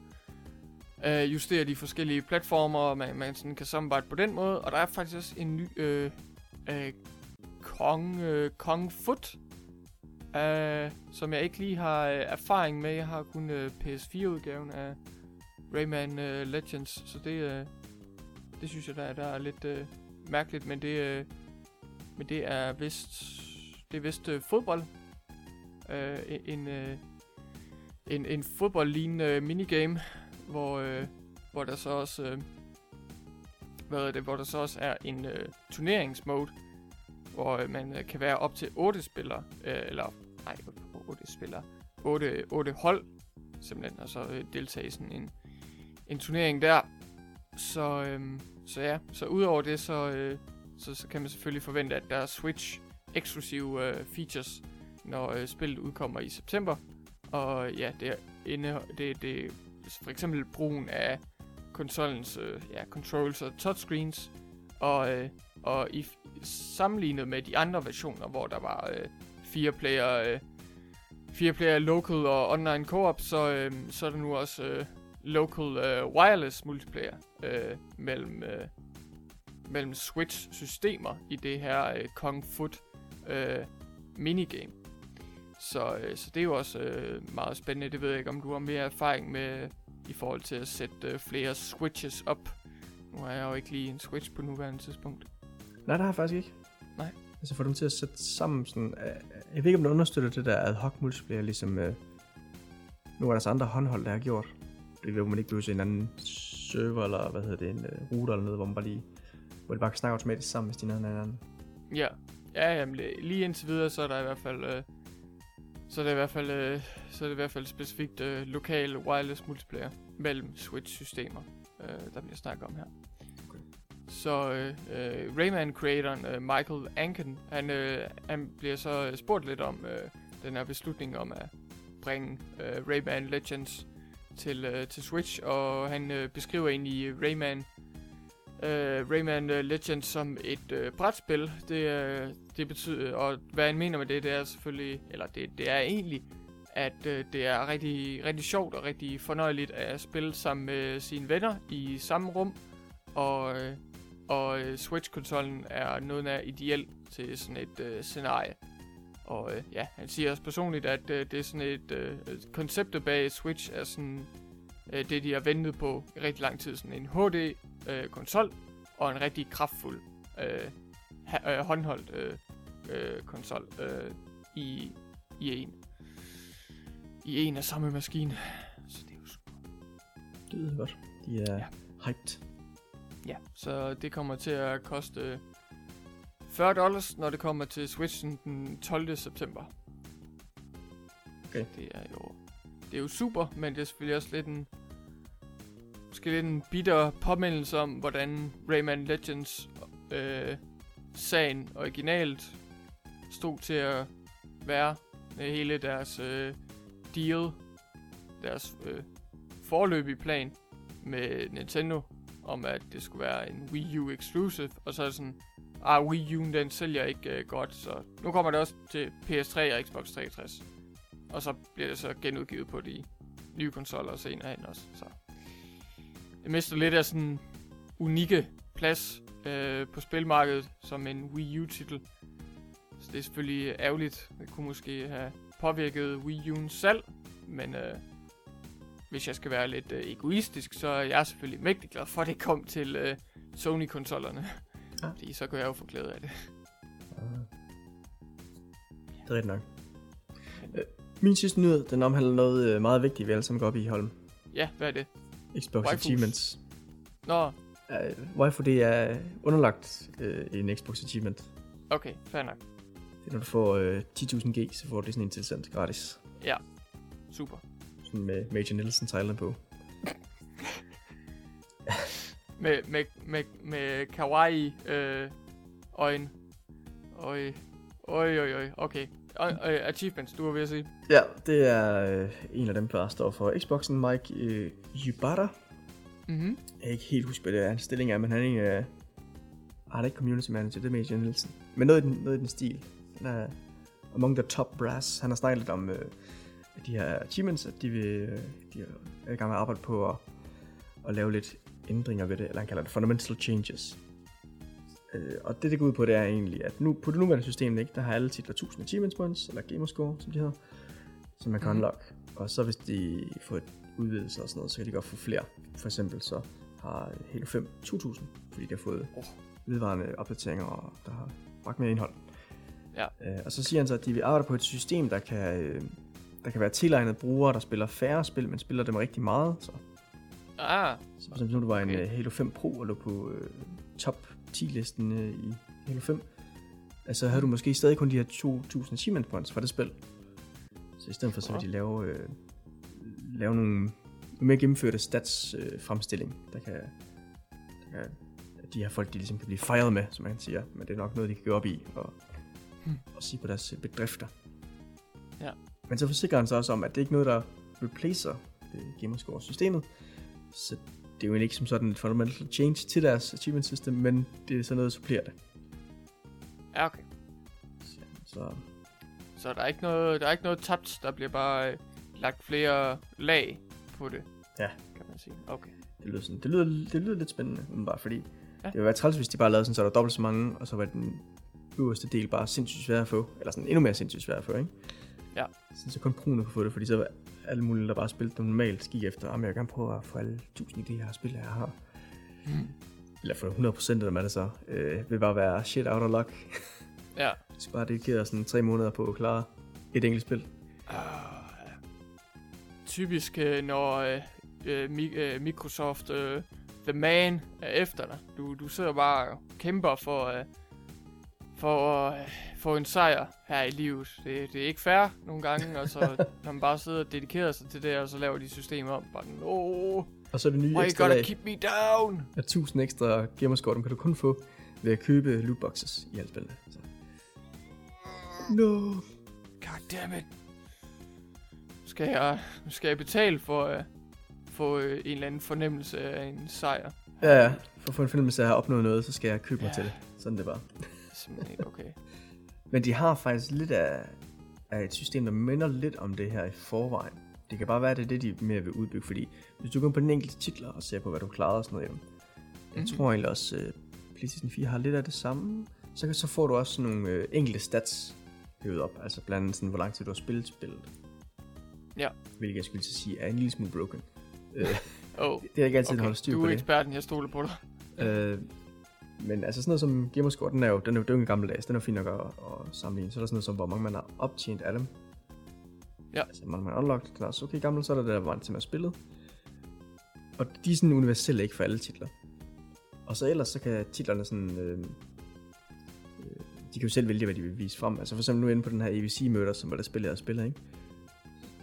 øh, justere de forskellige platformer, og man, man sådan kan samarbejde på den måde. Og der er faktisk også en ny øh, øh, Kong, øh, Kong Foot, øh, som jeg ikke lige har øh, erfaring med. Jeg har kun øh, PS4-udgaven af Rayman øh, Legends, så det, øh, det synes jeg, der, er- der er lidt øh, mærkeligt, men det, øh, men det er vist, det er vist øh, fodbold. Øh, en, øh, en, en fodboldlignende øh, minigame, hvor, øh, hvor der så også øh, hvad er det, hvor der så også er en øh, turneringsmode, hvor øh, man øh, kan være op til 8 spillere, øh, eller nej, 8 spillere, 8, 8 hold, simpelthen, og så øh, deltage i sådan en, en turnering der. Så, øh, så ja, så udover det, så, øh, så, så kan man selvfølgelig forvente, at der er Switch eksklusive øh, features, når øh, spillet udkommer i september. Og ja, det inde, det, det for eksempel brugen af konsollens øh, ja, controls og touchscreens, og, øh, og i sammenlignet med de andre versioner, hvor der var øh, fire player, øh, fire player local og online co-op, så, øh, så er der nu også øh, local øh, wireless multiplayer øh, mellem, øh, mellem Switch-systemer i det her øh, Kong Foot øh, minigame. Så, øh, så det er jo også øh, meget spændende. Det ved jeg ikke, om du har mere erfaring med i forhold til at sætte øh, flere switches op Nu har jeg jo ikke lige en Switch på nuværende tidspunkt. Nej, det har jeg faktisk ikke. Nej. Altså få dem til at sætte sammen sådan... Uh, jeg ved ikke, om det understøtter det der ad hoc multiplayer, ligesom uh, nu er der så andre håndhold, der har gjort. Det vil man ikke behøver en anden server, eller hvad hedder det, en uh, router eller noget, hvor man bare lige... Hvor de bare kan snakke automatisk sammen, hvis de er noget anden. Ja, ja jamen, li- lige indtil videre, så er der i hvert fald... Øh, så er det i hvert fald, øh, så er det i hvert fald specifikt øh, lokal wireless multiplayer mellem Switch-systemer, øh, der bliver snakket om her. Så øh, øh, Rayman-creatoren øh, Michael Anken, han, øh, han bliver så øh, spurgt lidt om øh, den her beslutning om at bringe øh, Rayman Legends til, øh, til Switch, og han øh, beskriver egentlig Rayman øh, Rayman øh, Legends som et øh, brætspil. Det, øh, det betyder, og hvad han mener med det, det er selvfølgelig, eller det, det er egentlig, at øh, det er rigtig, rigtig sjovt og rigtig fornøjeligt at spille sammen med sine venner i samme rum, og, øh, og øh, Switch-konsollen er noget af ideel til sådan et øh, scenarie. Og øh, ja, han siger også personligt, at øh, det er sådan et øh, konceptet bag Switch er sådan øh, det, de har ventet på i rigtig lang tid. Sådan en HD øh, og en rigtig kraftfuld øh, ha- øh, håndholdt øh, øh, konsol øh, i, i en. I en af samme maskine. Så det er jo super. Det lyder godt. De er Ja. ja. hyped. Ja, så det kommer til at koste 40 dollars, når det kommer til Switchen den 12. september. Okay. Det er jo, det er jo super, men det er selvfølgelig også lidt en, måske lidt en bitter påmindelse om, hvordan Rayman Legends øh, sagen originalt stod til at være med hele deres øh, deal, deres øh, forløbige plan med Nintendo, om at det skulle være en Wii U exclusive, og så er det sådan, ah, Wii U den sælger ikke øh, godt, så nu kommer det også til PS3 og Xbox 360. Og så bliver det så genudgivet på de nye konsoller senere hen også, så mister lidt af sådan unikke plads øh, på spilmarkedet som en Wii U-titel. Så det er selvfølgelig ærgerligt. Det kunne måske have påvirket Wii U'ens salg, men øh, hvis jeg skal være lidt øh, egoistisk, så er jeg selvfølgelig mægtig glad for, at det kom til øh, Sony-konsollerne. Ja. Fordi så kan jeg jo få glæde af det. Det er rigtigt nok. Øh, Min sidste nyhed, den omhandler noget øh, meget vigtigt, vi alle sammen går op i, Holm. Ja, hvad er det? Xbox Waifus. Achievements. Nå, Uh, waifu, det er underlagt uh, en Xbox Achievement. okay, fair nok. Det er, når du får uh, 10.000 G, så får du sådan en tilsendt gratis. Super. Sådan med Major Nielsen tegnet på. Med, med, med, med kawaii øh, øjne. Øj. Øj, øj, øj. Okay. Og, øh, achievements, du var ved at sige. Ja, det er uh, en af dem, der står for Xboxen, Mike uh, Yubara. Mhm. Jeg kan ikke helt huske, hvad det er, hans stilling er, men han er en af... Ah, han er ikke community manager, det er Major Nielsen. Men noget i den, noget i den stil. Han er among the top brass. Han har snakket lidt om uh, de her achievements, at de, vil, uh, de er i gang med at arbejde på at, at lave lidt ændringer ved det, eller han kalder det fundamental changes. Uh, og det, det går ud på, det er egentlig, at nu, på det nuværende system, ikke, der har alle titler 1000 achievements points, eller gamerscore, som de hedder, som man kan Mhm. unlock. Og så hvis de får et udvidelse og sådan noget, så kan de godt få flere. For eksempel så har Halo 5 2000, fordi de har fået Oh. vedvarende opdateringer, og der har bragt mere indhold. Ja. Øh, og så siger han så, at de vil arbejde på et system, der kan, øh, der kan være tilegnet brugere, der spiller færre spil, men spiller dem rigtig meget. Så, Ah, så for eksempel, nu du var Okay. en uh, Halo 5 Pro, og lå på øh, top 10-listen øh, i Halo 5, altså havde du måske stadig kun de her 2.000 achievement points fra det spil. Så i stedet for, så vil de lave, øh, lave nogle, nogle mere gennemførte stats øh, fremstilling, der kan, der kan de her folk, de ligesom kan blive fejret med, som man siger. Men det er nok noget, de kan gå op i og, Hmm. og sige på deres øh, bedrifter. Ja. Men så forsikrer han sig også om, at det ikke er noget, der replacer øh, Gamerscore-systemet. Så det er jo ikke som sådan et fundamental change til deres achievement system, men det er sådan noget, der supplerer det. ja, okay. Så, så Så der er ikke noget, der er ikke noget tabt, der bliver bare øh, lagt flere lag på det. Ja. Kan man sige. Okay. det, lyder sådan, det, lyder, det lyder lidt spændende, bare fordi Ja. det ville være træls, hvis de bare lavede sådan, så der dobbelt så mange, og så var den øverste del bare sindssygt svær at få. Eller sådan endnu mere sindssygt svær at få, ikke? Ja. Så, så kun brugerne kunne få det, fordi så alle mulige, der bare spillede dem normalt, gik efter, om jeg vil gerne prøve at få alle tusind af spil, jeg har. Mm. eller for 100% af dem er det så, øh, vil bare være shit out of luck. Ja. Så bare dedikere sådan tre måneder på at klare et enkelt spil. Uh, typisk, øh, når øh, øh, Mi- øh, Microsoft, øh, The Man, er efter dig. Du, du sidder bare og kæmper for, øh, for at øh, få en sejr her i livet. Det, det er ikke fair nogle gange, og så når man bare sidder og dedikerer sig til det, og så laver de systemet om. Bare, no, Og så er det nye why ekstra gotta lag, keep me down? at 1000 ekstra gamerscore, dem kan du kun få ved at købe lootboxes i alle spillene. Så. No. God damn it. Skal jeg, skal jeg betale for at få øh, en eller anden fornemmelse af en sejr? Ja, ja. For at få en fornemmelse af at have opnået noget, så skal jeg købe mig Ja. til det. Sådan det bare. Er simpelthen ikke okay. Men de har faktisk lidt af, af et system, der minder lidt om det her i forvejen. Det kan bare være, at det er det, de mere vil udbygge, fordi hvis du går på den enkelte titler og ser på, hvad du klarede og sådan noget, jamen, jeg Mhm. tror egentlig også, uh, PlayStation 4 har lidt af det samme. Så, kan- så får du også nogle uh, enkelte stats hævet op, altså blandt andet sådan, hvor lang tid du har spillet spillet. Ja. Hvilket jeg skulle til at sige er en lille smule broken. Uh, Oh, det er ikke altid, okay. holder styr du på er det. eksperten, jeg stoler på dig. Øh, men altså sådan noget som Gamerscore, den er jo, den er jo, en gammeldags, den er jo fint nok at, at sammenligne. Så er der sådan noget som, hvor mange man har optjent af dem. Ja. Altså, hvor mange man har unlocked, den er også okay gammel, så er der det, der var til at spillet. Og de er sådan universelle, ikke for alle titler. Og så ellers, så kan titlerne sådan, øh, øh, de kan jo selv vælge, hvad de vil vise frem. Altså for eksempel nu inde på den her ABC-møder, som var der spillet og spillet, ikke?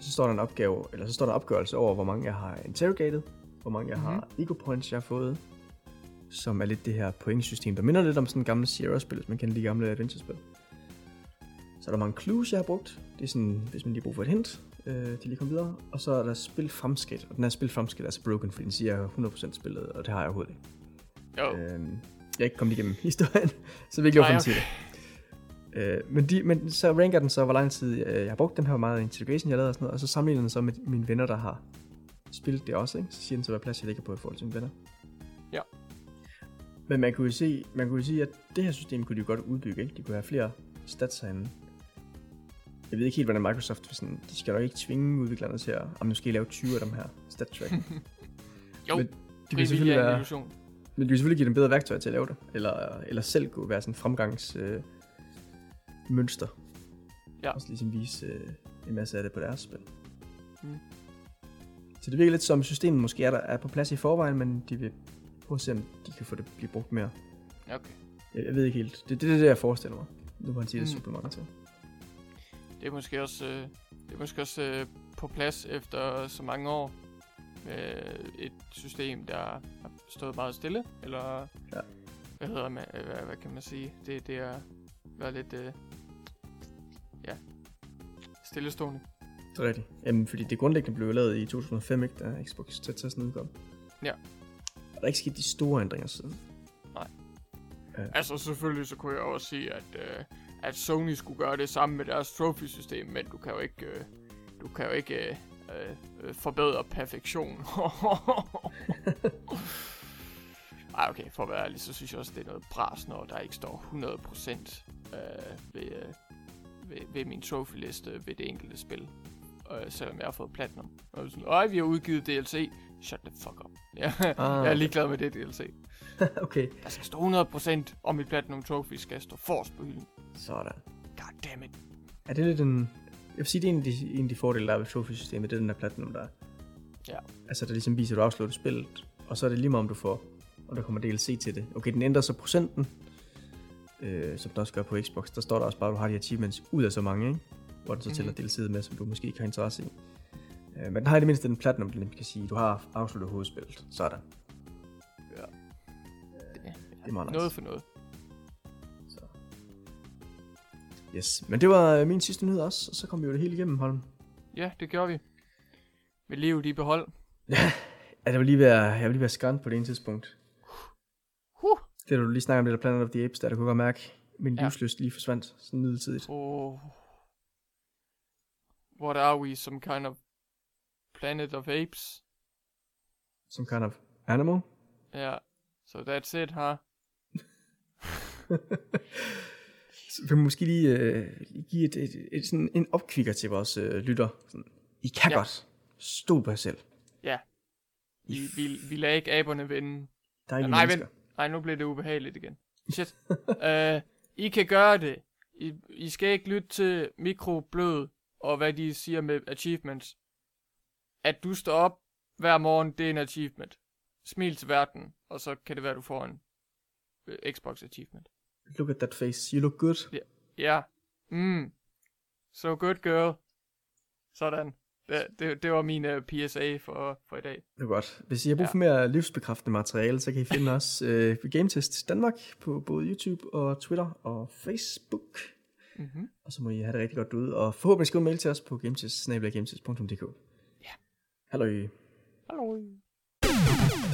Så står der en opgave, eller så står der opgørelse over, hvor mange jeg har interrogated, hvor mange jeg mm-hmm. har ego points, jeg har fået, som er lidt det her pointsystem, der minder lidt om sådan en gamle Sierra-spil, hvis man kender de gamle adventure-spil. Så er der mange clues, jeg har brugt. Det er sådan, hvis man lige bruger for et hint, øh, til lige komme videre. Og så er der spil fremskridt, og den her spil fremskridt er så broken, fordi den siger, at jeg har 100% spillet, og det har jeg overhovedet ikke. Jo, Øh, jeg er ikke kommet igennem historien, så vi ikke lov for det. Øh, men, de, men så ranker den så, hvor lang tid øh, jeg har brugt den her, hvor meget integration jeg lavede og sådan noget, og så sammenligner den så med mine venner, der har spillet det også, ikke? Så siger den så, hvad plads jeg ligger på i forhold til mine venner. Ja. Men man kunne jo se, man kunne jo sige, at det her system kunne de jo godt udbygge, ikke? De kunne have flere stats herinde. Jeg ved ikke helt, hvordan Microsoft vil sådan, de skal nok ikke tvinge udviklerne til at, om nu skal I lave 20 af dem her stat track. jo, men de frivillig selvfølgelig en være, illusion. men de vil selvfølgelig give dem bedre værktøjer til at lave det. Eller, eller selv kunne være sådan en fremgangs øh, mønster. Ja. Og så ligesom vise øh, en masse af det på deres spil. Mm. Så det virker lidt som systemet måske er, der, er på plads i forvejen, men de vil prøve at se, om de kan få det blive brugt mere. Okay. Jeg, jeg ved ikke helt. Det, det er det, jeg forestiller mig. Nu må han sige det Mm. supplement til. Det er måske også, øh, det er måske også øh, på plads efter så mange år med et system, der har stået meget stille, eller Ja. hvad hedder man, øh, hvad, hvad kan man sige? Det, det er været lidt, øh, ja, stillestående. Det er rigtigt. Jamen, fordi det grundlæggende blev lavet i 2005, ikke, da Xbox 360 udkom. Ja. Der er ikke sket de store ændringer siden. Altså selvfølgelig så kunne jeg også sige, at, øh, at Sony skulle gøre det samme med deres trophy-system, men du kan jo ikke, øh, du kan jo ikke øh, øh, forbedre perfektion. Ej, okay, for at være ærlig, så synes jeg også, det er noget bras, når der ikke står 100% øh, ved, øh, ved, ved min trophy-liste ved det enkelte spil. Øh, selvom jeg har fået platinum. Og jeg sådan, Øj, vi har udgivet DLC. Shut the fuck up. Ja, Ah, jeg er ligeglad med det DLC. okay. Der skal stå 100%, og mit Platinum Trophy skal stå forrest på hylden. Sådan. God damn it. Er det lidt en... Jeg vil sige, det er en af de, en af de fordele, der er ved trophy-systemet, det er den der platinum, der er. Ja. Altså, der ligesom viser, at du har afsluttet spillet, og så er det lige meget, om du får, og der kommer DLC til det. Okay, den ændrer så procenten, øh, som den også gør på Xbox. Der står der også bare, at du har de achievements ud af så mange, ikke? Hvor den så tæller Mhm. DLC'et med, som du måske ikke har interesse i. Øh, men den har i det mindste den platinum, den kan sige, du har afsluttet hovedspillet. Sådan. Ja. Det er meget nice. Noget for noget. Så. Yes, men det var øh, min sidste nyhed også, og så kom vi jo det hele igennem, Holm. Ja, det gjorde vi. Med livet i behold. Ja, det var lige ved at, jeg var lige at skrænt på det ene tidspunkt. Huh. Det, du lige snakker om det der Planet of the Apes, der, der kunne jeg godt mærke, min Ja. ja. livsløst lige forsvandt sådan midlertidigt. Oh. What are we? Some kind of planet of apes? Som kind of animal. Ja. So that's it, huh? Så vi måske lige øh, give et, et, et, sådan en opkvikker til vores øh, lytter. Sådan, I kan Ja. ja. godt. Stol på jer selv. Ja. Vi, vi, vi lader ikke aberne vinde. Dejlige Nej, mennesker. Nej, nu bliver det ubehageligt igen. Shit. uh, I kan gøre det. I, I skal ikke lytte til mikroblød og hvad de siger med achievements. At du står op hver morgen, det er en achievement. Smil til verden, og så kan det være, du får en uh, Xbox achievement. Look at that face. You look good. Ja. Mm. So good girl. Sådan. Det, det, det var min uh, PSA for, for i dag. Det er godt. Hvis I har brug for mere livsbekræftende materiale, så kan I finde os øh, på GameTest Danmark på både YouTube og Twitter og Facebook. Mm-hmm. Og så må I have det rigtig godt derude. Og forhåbentlig skrive en mail til os på gametest.dk. Ja. Hallo. Hallo.